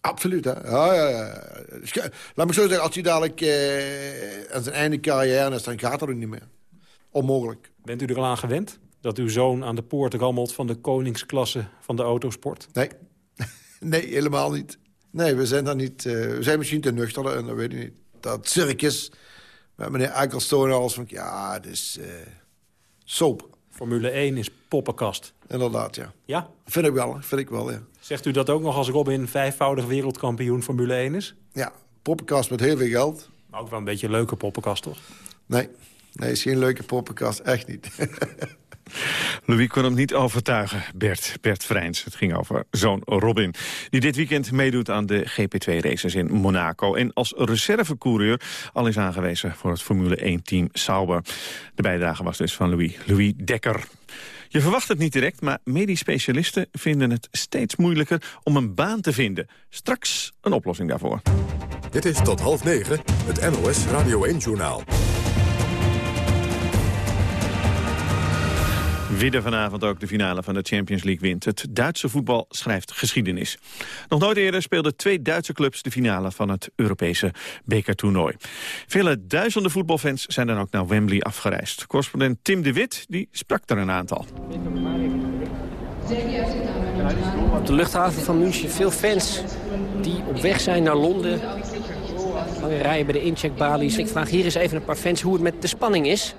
Speaker 23: Absoluut, hè. Ja, ja, ja. Laat me zo zeggen, als hij dadelijk eh, aan zijn einde carrière is... dan gaat dat ook niet meer. Onmogelijk.
Speaker 24: Bent u er al aan gewend? Dat uw zoon aan de poort rammelt van de koningsklasse van de autosport?
Speaker 23: Nee. nee, helemaal niet. Nee, we zijn daar niet... Uh, we zijn misschien te nuchter, en dat weet ik niet. Dat circus met meneer Ecclestone als van... Ja, het is uh, soap.
Speaker 24: Formule 1 is poppenkast.
Speaker 23: Inderdaad, ja.
Speaker 24: Ja?
Speaker 23: Vind ik wel, vind ik wel, ja.
Speaker 24: Zegt u dat ook nog als Robin vijfvoudig wereldkampioen Formule 1 is?
Speaker 23: Ja, poppenkast met heel veel geld.
Speaker 24: Maar ook wel een beetje een leuke poppenkast, toch?
Speaker 23: Nee, nee, is geen leuke poppenkast, echt niet.
Speaker 6: Louis kon hem niet overtuigen, Bert, Bert Vrijns. Het ging over zoon Robin, die dit weekend meedoet aan de GP2-races in Monaco. En als reservecoureur al is aangewezen voor het Formule 1-team Sauber. De bijdrage was dus van Louis, Louis Dekker. Je verwacht het niet direct, maar medisch specialisten vinden het steeds moeilijker om een baan te vinden. Straks een oplossing daarvoor.
Speaker 1: Dit is tot half negen, het NOS Radio 1-journaal.
Speaker 6: Widden vanavond ook de finale van de Champions League wint. Het Duitse voetbal schrijft geschiedenis. Nog nooit eerder speelden twee Duitse clubs de finale van het Europese bekertoernooi. Vele duizenden voetbalfans zijn dan ook naar Wembley afgereisd. Correspondent Tim de Wit die sprak er een aantal.
Speaker 25: Op de luchthaven van München veel fans die op weg zijn naar Londen. Lange rijen bij de incheckbalies. Ik vraag hier eens even een paar fans hoe het met de spanning is.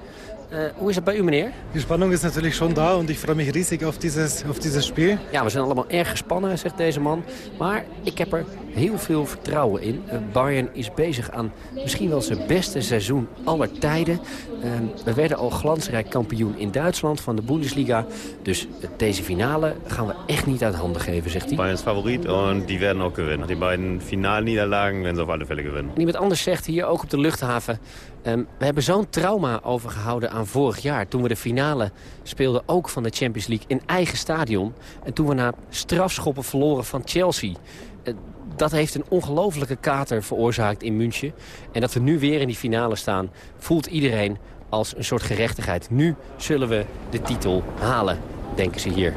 Speaker 25: Uh, hoe is het bij u, meneer?
Speaker 26: De spanning is natuurlijk schon da en ik freue mich riesig op dieses, op dieses Spiel.
Speaker 25: Ja, we zijn allemaal erg gespannen, zegt deze man. Maar ik heb er heel veel vertrouwen in. Uh, Bayern is bezig aan misschien wel zijn beste seizoen aller tijden. Uh, we werden al glansrijk kampioen in Duitsland van de Bundesliga. Dus deze finale gaan we echt niet uit handen geven, zegt hij.
Speaker 27: Bayern is favoriet en die werden ook winnen. Die beiden finale nederlagen werden ze op alle felle winnen.
Speaker 25: En iemand anders zegt hier ook op de luchthaven... Um, we hebben zo'n trauma overgehouden aan vorig jaar. Toen we de finale speelden ook van de Champions League in eigen stadion. En toen we na strafschoppen verloren van Chelsea. Uh, dat heeft een ongelofelijke kater veroorzaakt in München. En dat we nu weer in die finale staan, voelt iedereen als een soort gerechtigheid. Nu zullen we de titel halen, denken ze hier.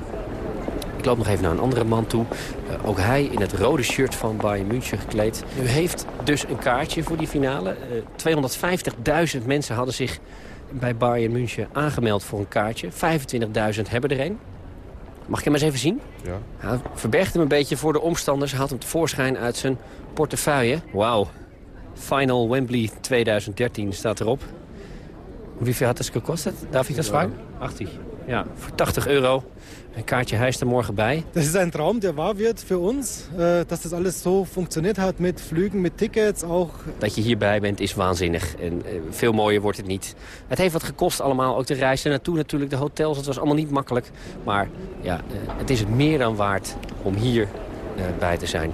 Speaker 25: Ik loop nog even naar een andere man toe. Uh, ook hij in het rode shirt van Bayern München gekleed. U heeft dus een kaartje voor die finale. Uh, 250.000 mensen hadden zich bij Bayern München aangemeld voor een kaartje. 25.000 hebben er een. Mag ik hem eens even zien?
Speaker 28: Ja.
Speaker 25: Hij verbergt hem een beetje voor de omstanders. Haalt hem tevoorschijn uit zijn portefeuille. Wauw. Final Wembley 2013 staat erop. Hoeveel had het gekost? Darf ik dat vragen? 80. Ja, voor 80 euro. Een kaartje hijst er morgen bij.
Speaker 26: Dat is een droom die waar wird voor ons. Uh, dat das alles zo functioneert hat met vlugen, met tickets ook.
Speaker 25: Dat je hierbij bent is waanzinnig. En uh, veel mooier wordt het niet. Het heeft wat gekost allemaal. Ook de reis naartoe natuurlijk, de hotels. Het was allemaal niet makkelijk. Maar ja, uh, het is het meer dan waard om hier bij te zijn.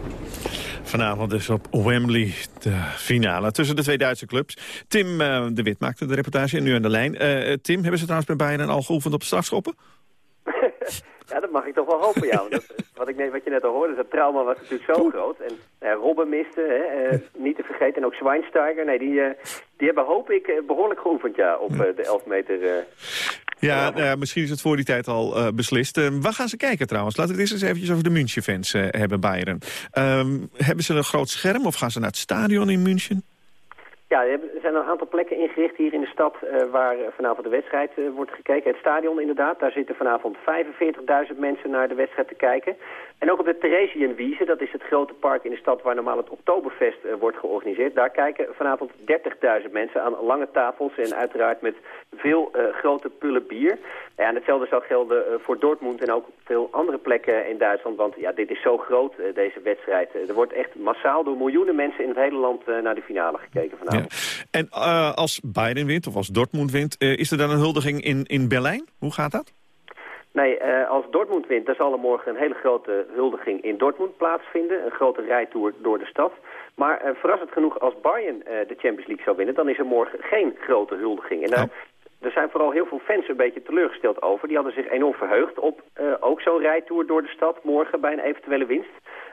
Speaker 6: Vanavond dus op Wembley, de finale tussen de twee Duitse clubs. Tim uh, de Wit maakte de reportage en nu aan de lijn. Uh, Tim, hebben ze trouwens bij Bayern al geoefend op strafschoppen?
Speaker 29: ja, dat mag ik toch wel hopen, ja. Dat, wat, ik, wat je net al hoorde, dat trauma was natuurlijk zo groot. En uh, Robben miste, hè, niet te vergeten. En ook Schweinsteiger, nee, die, die hebben hoop ik behoorlijk geoefend, ja, op de 11 meter...
Speaker 6: Ja, uh, misschien is het voor die tijd al uh, beslist. Uh, waar gaan ze kijken trouwens? Laten we het eens eventjes over de München-fans hebben, Bayern. Um, hebben ze een groot scherm of gaan ze naar het stadion in München?
Speaker 29: Ja, er zijn een aantal plekken ingericht hier in de stad waar vanavond de wedstrijd wordt gekeken. Het stadion inderdaad, daar zitten vanavond 45.000 mensen naar de wedstrijd te kijken. En ook op de Theresienwiese, dat is het grote park in de stad waar normaal het Oktoberfest uh, wordt georganiseerd. Daar kijken vanavond 30.000 mensen aan lange tafels en uiteraard met veel grote pullen bier. En hetzelfde zal gelden voor Dortmund en ook veel andere plekken in Duitsland. Want ja, dit is zo groot, deze wedstrijd. er wordt echt massaal door miljoenen mensen in het hele land naar de finale gekeken vanavond.
Speaker 6: En als Bayern wint of als Dortmund wint, is er dan een huldiging in, in Berlijn? Hoe gaat dat?
Speaker 29: Nee, uh, als Dortmund wint, dan zal er morgen een hele grote huldiging in Dortmund plaatsvinden. Een grote rijtour door de stad. Maar verrassend genoeg, als Bayern de Champions League zou winnen, dan is er morgen geen grote huldiging. En oh. er zijn vooral heel veel fans een beetje teleurgesteld over. Die hadden zich enorm verheugd op ook zo'n rijtour door de stad morgen bij een eventuele winst.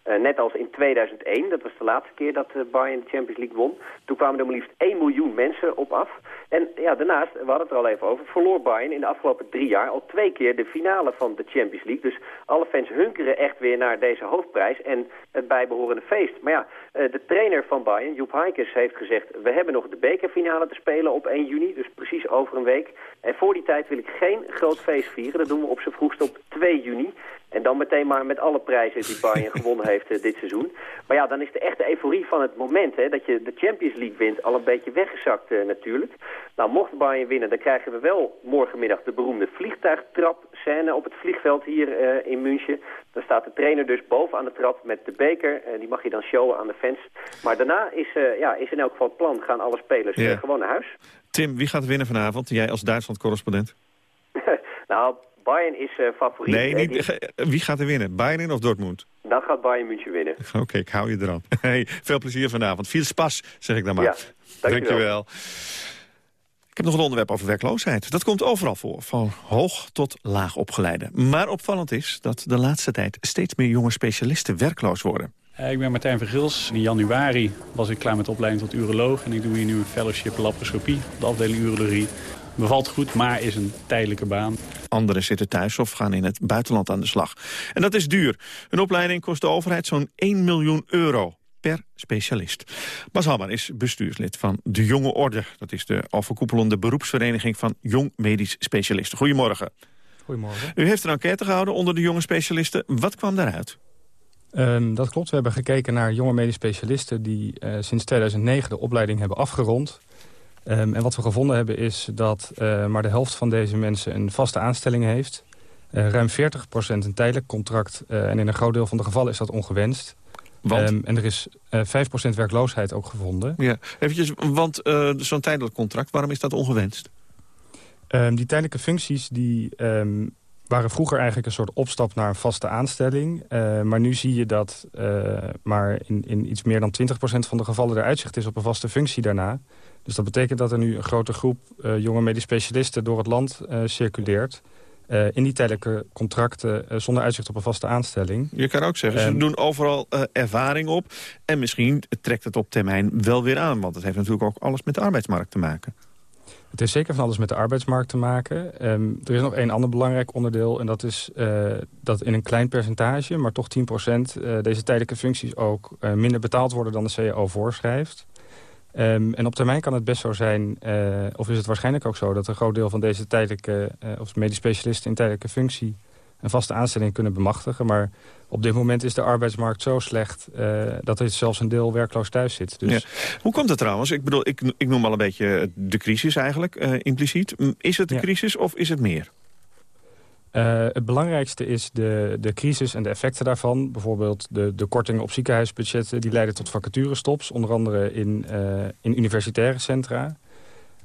Speaker 29: Uh, net als in 2001, dat was de laatste keer dat uh, Bayern de Champions League won. Toen kwamen er maar liefst 1 miljoen mensen op af. En ja, daarnaast, we hadden het er al even over, verloor Bayern in de afgelopen drie jaar al twee keer de finale van de Champions League. Dus alle fans hunkeren echt weer naar deze hoofdprijs en het bijbehorende feest. Maar ja, uh, de trainer van Bayern, Joep Heynckes, heeft gezegd... we hebben nog de bekerfinale te spelen op 1 juni, dus precies over een week. En voor die tijd wil ik geen groot feest vieren. Dat doen we op zijn vroegst op 2 juni. En dan meteen maar met alle prijzen die Bayern gewonnen heeft uh, dit seizoen. Maar ja, dan is de echte euforie van het moment hè, dat je de Champions League wint al een beetje weggezakt uh, natuurlijk. Nou, mocht Bayern winnen, dan krijgen we wel morgenmiddag de beroemde vliegtuigtrap scène op het vliegveld hier uh, in München. Dan staat de trainer dus boven aan de trap met de beker. en die mag je dan showen aan de fans. Maar daarna is, ja, is in elk geval het plan, gaan alle spelers gewoon naar huis.
Speaker 6: Tim, wie gaat winnen vanavond? Jij als Duitsland-correspondent.
Speaker 29: nou, Bayern is uh, favoriet.
Speaker 6: Nee, niet, ge- wie gaat er winnen? Bayern of Dortmund?
Speaker 29: Dan gaat Bayern München winnen.
Speaker 6: Oké, ik hou je eraan. Hey, veel plezier vanavond. Veel spas, zeg ik dan maar.
Speaker 29: Ja, dankjewel.
Speaker 6: Ik heb nog een onderwerp over werkloosheid. Dat komt overal voor, van hoog tot laag opgeleide. Maar opvallend is dat de laatste tijd steeds meer jonge specialisten werkloos worden.
Speaker 30: Eh, Ik ben Martijn Vergils. In januari was ik klaar met de opleiding tot uroloog. En ik doe hier nu een fellowship laparoscopie op de afdeling urologie. Bevalt goed, maar is een tijdelijke baan.
Speaker 6: Anderen zitten thuis of gaan in het buitenland aan de slag. En dat is duur. Een opleiding kost de overheid zo'n 1 miljoen euro per specialist. Bas Hammer is bestuurslid van de Jonge Orde. Dat is de overkoepelende beroepsvereniging van jong medisch specialisten. Goedemorgen.
Speaker 31: Goedemorgen.
Speaker 6: U heeft een enquête gehouden onder de jonge specialisten. Wat kwam daaruit?
Speaker 31: Ehm, dat klopt. We hebben gekeken naar jonge medisch specialisten... die eh, sinds 2009 de opleiding hebben afgerond. Ehm, en wat we gevonden hebben is dat eh, maar de helft van deze mensen... een vaste aanstelling heeft. Eh, ruim 40% een tijdelijk contract. eh, en in een groot deel van de gevallen is dat ongewenst.
Speaker 6: Want?
Speaker 31: Ehm, en er is eh 5% werkloosheid ook gevonden.
Speaker 6: Ja, eventjes, want zo'n tijdelijk contract, waarom is dat ongewenst?
Speaker 31: Ehm, die tijdelijke functies die, waren vroeger eigenlijk een soort opstap naar een vaste aanstelling. Eh, maar nu zie je dat eh, maar in, in iets meer dan 20% van de gevallen er uitzicht is op een vaste functie daarna. Dus dat betekent dat er nu een grote groep eh, jonge medisch specialisten door het land circuleert. in die tijdelijke contracten zonder uitzicht op een vaste aanstelling.
Speaker 6: Je kan ook zeggen, ze doen overal ervaring op. En misschien trekt het op termijn wel weer aan. Want het heeft natuurlijk ook alles met de arbeidsmarkt te maken.
Speaker 31: Het heeft zeker van alles met de arbeidsmarkt te maken. Ehm, er is nog één ander belangrijk onderdeel. En dat is uh, dat in een klein percentage, maar toch 10% uh, deze tijdelijke functies ook uh, minder betaald worden dan de CAO voorschrijft. Um, en op termijn kan het best zo zijn, of is het waarschijnlijk ook zo... dat een groot deel van deze tijdelijke, of medisch specialisten in tijdelijke functie een vaste aanstelling kunnen bemachtigen. Maar op dit moment is de arbeidsmarkt zo slecht... Uh, dat er zelfs een deel werkloos thuis zit. Dus...
Speaker 28: Ja. Hoe komt het trouwens? Ik bedoel, ik, ik noem al een beetje de crisis eigenlijk, uh, impliciet. Is het de ja. crisis of is het meer?
Speaker 31: Uh, het belangrijkste is de, de crisis en de effecten daarvan. Bijvoorbeeld de, de kortingen op ziekenhuisbudgetten... die leiden tot vacaturestops, onder andere in, in universitaire centra.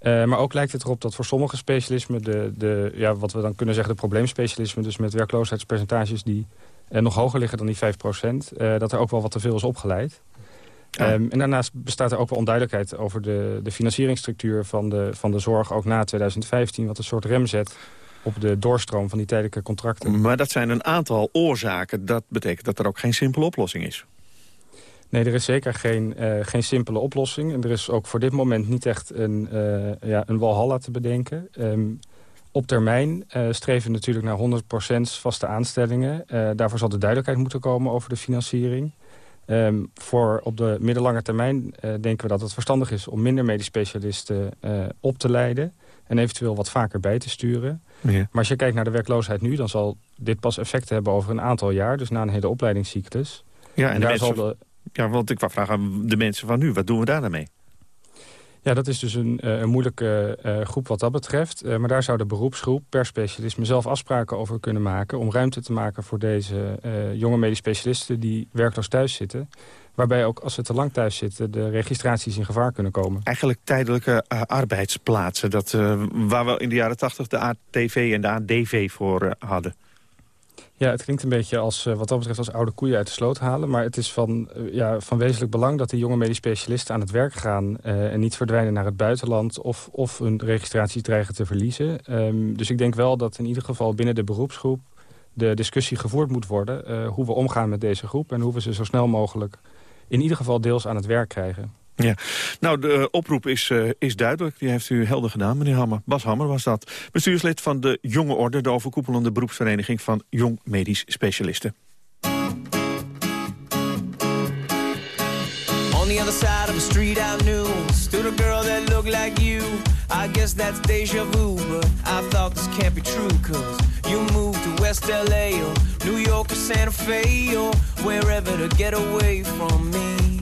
Speaker 31: Uh, maar ook lijkt het erop dat voor sommige specialismen... De, de, ja, wat we dan kunnen zeggen de probleemspecialismen... dus met werkloosheidspercentages die uh, nog hoger liggen dan die 5 procent... Uh, dat er ook wel wat te veel is opgeleid. Ja. Um, en daarnaast bestaat er ook wel onduidelijkheid over de, de financieringsstructuur van de, van de zorg... ook na 2015, wat een soort rem zet op de doorstroom van die tijdelijke contracten.
Speaker 28: Maar dat zijn een aantal oorzaken. Dat betekent dat er ook geen simpele oplossing is.
Speaker 31: Nee, er is zeker geen, uh, geen simpele oplossing. En er is ook voor dit moment niet echt een, uh, ja, een walhalla te bedenken. Um, op termijn uh, streven we natuurlijk naar 100% vaste aanstellingen. daarvoor zal de duidelijkheid moeten komen over de financiering. Um, voor op de middellange termijn denken we dat het verstandig is... om minder medisch specialisten op te leiden... en eventueel wat vaker bij te sturen. Ja. Maar als je kijkt naar de werkloosheid nu... dan zal dit pas effecten hebben over een aantal jaar. Dus na een hele opleidingscyclus.
Speaker 28: Ja, en, en daar mensen... zal de ja, want ik wou vragen aan de mensen van nu, wat doen we daar dan mee?
Speaker 31: Ja, dat is dus een, uh, een moeilijke uh, groep wat dat betreft. Uh, maar daar zou de beroepsgroep per specialisme zelf afspraken over kunnen maken... om ruimte te maken voor deze jonge medisch specialisten die werkloos thuis zitten. Waarbij ook als ze te lang thuis zitten de registraties in gevaar kunnen komen.
Speaker 28: Eigenlijk tijdelijke arbeidsplaatsen, dat, waar we in de jaren tachtig de ATV en de ADV voor hadden.
Speaker 31: Ja, het klinkt een beetje als, wat dat betreft als oude koeien uit de sloot halen. Maar het is van, ja, van wezenlijk belang dat die jonge medisch specialisten aan het werk gaan... Uh, en niet verdwijnen naar het buitenland of, of hun registratie dreigen te verliezen. Um, dus ik denk wel dat in ieder geval binnen de beroepsgroep de discussie gevoerd moet worden... Hoe we omgaan met deze groep en hoe we ze zo snel mogelijk in ieder geval deels aan het werk krijgen.
Speaker 28: Ja, nou de oproep is, uh, is duidelijk. Die heeft u helder gedaan, meneer Hammer. Bas Hammer was dat. Bestuurslid van de Jonge Orde, de overkoepelende beroepsvereniging van Jong Medisch Specialisten. On the other side of the street I knew Stood a girl that looked like you I guess that's deja vu But I thought this can't be true Cause you moved to West LA Or New York or Santa Fe Or wherever to get away from me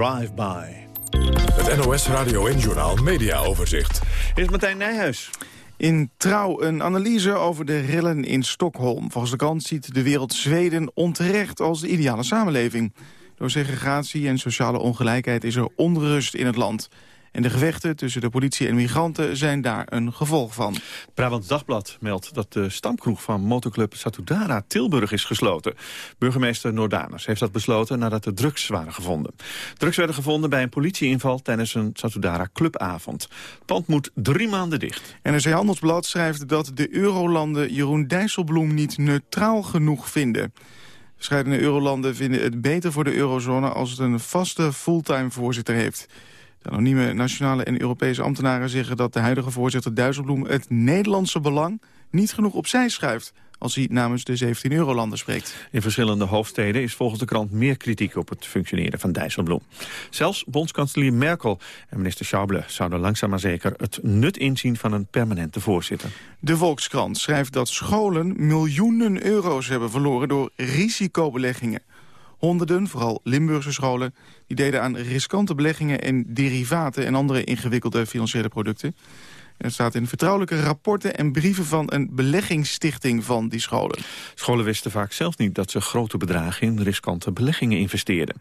Speaker 28: Drive-By.
Speaker 1: Het NOS Radio 1-journaal Media Overzicht.
Speaker 6: Is Martijn Nijhuis.
Speaker 32: In Trouw een analyse over de rellen in Stockholm. Volgens de krant ziet de wereld Zweden onterecht als de ideale samenleving. Door segregatie en sociale ongelijkheid is er onrust in het land. En de gevechten tussen de politie en migranten zijn daar een gevolg van.
Speaker 6: Brabants Dagblad meldt dat de stamkroeg van motorclub Satudara Tilburg is gesloten. Burgemeester Noordanus heeft dat besloten nadat er drugs waren gevonden. Drugs werden gevonden bij een politieinval tijdens een Satudara clubavond. Het pand moet drie maanden dicht.
Speaker 32: NRC Handelsblad schrijft dat de eurolanden Jeroen Dijsselbloem niet neutraal genoeg vinden. Scheidende eurolanden vinden het beter voor de eurozone als het een vaste fulltime voorzitter heeft. De anonieme nationale en Europese ambtenaren zeggen dat de huidige voorzitter Dijsselbloem het Nederlandse belang niet genoeg opzij schuift als hij namens de 17 eurolanden spreekt.
Speaker 6: In verschillende hoofdsteden is volgens de krant meer kritiek op het functioneren van Dijsselbloem. Zelfs bondskanselier Merkel en minister Schauble zouden langzaam maar zeker het nut inzien van een permanente voorzitter.
Speaker 32: De Volkskrant schrijft dat scholen miljoenen euro's hebben verloren door risicobeleggingen. Honderden, vooral Limburgse scholen, die deden aan riskante beleggingen en derivaten en andere ingewikkelde financiële producten. Het staat in vertrouwelijke rapporten en brieven van een beleggingsstichting van die scholen.
Speaker 6: Scholen wisten vaak zelf niet dat ze grote bedragen in riskante beleggingen investeerden.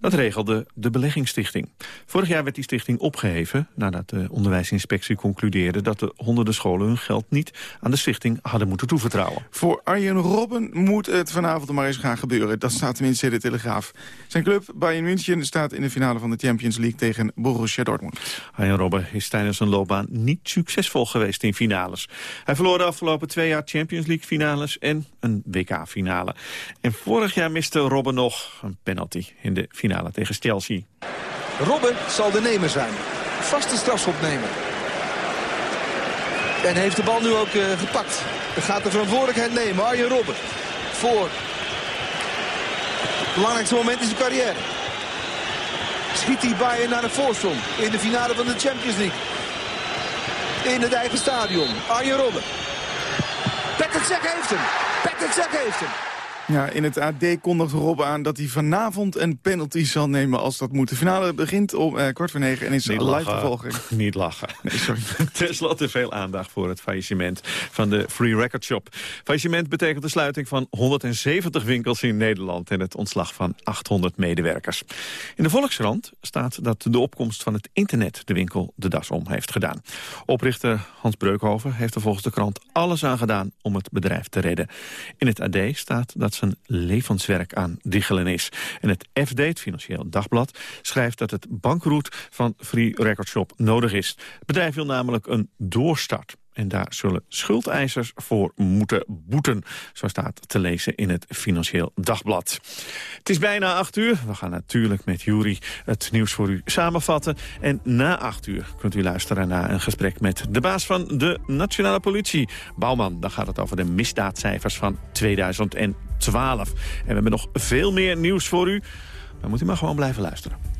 Speaker 6: Dat regelde de beleggingsstichting. Vorig jaar werd die stichting opgeheven nadat de onderwijsinspectie concludeerde dat de honderden scholen hun geld niet aan de stichting hadden moeten toevertrouwen.
Speaker 32: Voor Arjen Robben moet het vanavond maar eens gaan gebeuren. Dat staat tenminste in de Telegraaf. Zijn club Bayern München staat in de finale van de Champions League tegen Borussia Dortmund.
Speaker 6: Arjen Robben is tijdens zijn loopbaan niet succesvol geweest in finales. Hij verloor de afgelopen twee jaar Champions League finales en een WK-finale. En vorig jaar miste Robben nog een penalty in de finale tegen Chelsea.
Speaker 33: Robben zal de nemer zijn. Vaste strafschop nemen. En heeft de bal nu ook uh, gepakt. Er gaat de verantwoordelijkheid nemen. Arjen Robben. Voor. Het belangrijkste moment in zijn carrière. Schiet hij Bayern naar de voorsprong in de finale van de Champions League in het eigen stadion. Arjen Robben. Zek heeft hem. Patrick Zek heeft hem.
Speaker 32: Ja, in het AD kondigt Rob aan dat hij vanavond een penalty zal nemen als dat moet. De finale begint om eh, kwart voor negen en is
Speaker 6: Niet
Speaker 32: live vervolging.
Speaker 6: Niet lachen.
Speaker 32: Nee, sorry.
Speaker 6: Ten slotte veel aandacht voor het faillissement van de Free Record Shop. Faillissement betekent de sluiting van 170 winkels in Nederland... en het ontslag van 800 medewerkers. In de Volkskrant staat dat de opkomst van het internet de winkel de das om heeft gedaan. Oprichter Hans Breukhoven heeft er volgens de krant alles aan gedaan om het bedrijf te redden. In het AD staat dat zijn levenswerk aan diggelen is. En het FD, het Financieel Dagblad, schrijft dat het bankroet van Free Record Shop nodig is. Het bedrijf wil namelijk een doorstart. En daar zullen schuldeisers voor moeten boeten. Zo staat te lezen in het Financieel Dagblad. Het is bijna acht uur. We gaan natuurlijk met Jury het nieuws voor u samenvatten. En na acht uur kunt u luisteren naar een gesprek met de baas van de Nationale Politie. Bouwman, dan gaat het over de misdaadcijfers van 2012. En we hebben nog veel meer nieuws voor u. Dan moet u maar gewoon blijven luisteren.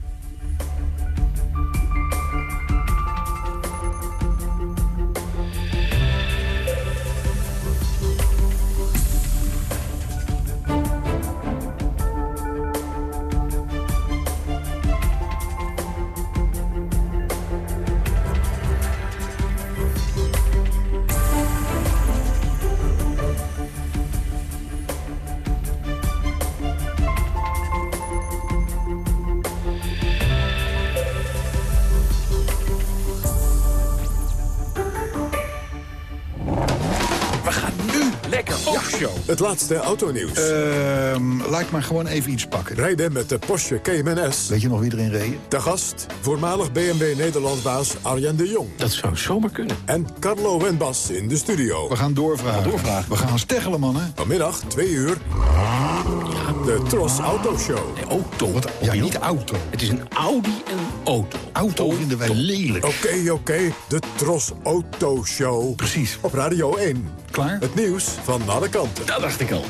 Speaker 34: Het laatste autonieuws.
Speaker 7: Ehm laat ik maar gewoon even iets pakken.
Speaker 34: Rijden met de Porsche Cayman S.
Speaker 7: Weet je nog wie erin reed?
Speaker 34: De gast, voormalig BMW Nederlandbaas Arjen de Jong.
Speaker 35: Dat zou zomaar kunnen.
Speaker 34: En Carlo Wenbas in de studio.
Speaker 7: We gaan doorvragen.
Speaker 35: doorvragen.
Speaker 7: We gaan steggelen, mannen.
Speaker 34: Vanmiddag, twee uur, de Tros Auto Show.
Speaker 35: Nee, auto.
Speaker 7: Wat? Ja, niet auto.
Speaker 35: Het is een Audi en auto.
Speaker 7: Auto vinden wij lelijk.
Speaker 34: Oké, oké, de Tros Auto Show.
Speaker 7: Precies.
Speaker 34: Op Radio 1.
Speaker 7: Klaar?
Speaker 34: Het nieuws van alle kanten.
Speaker 35: Dat dacht ik al.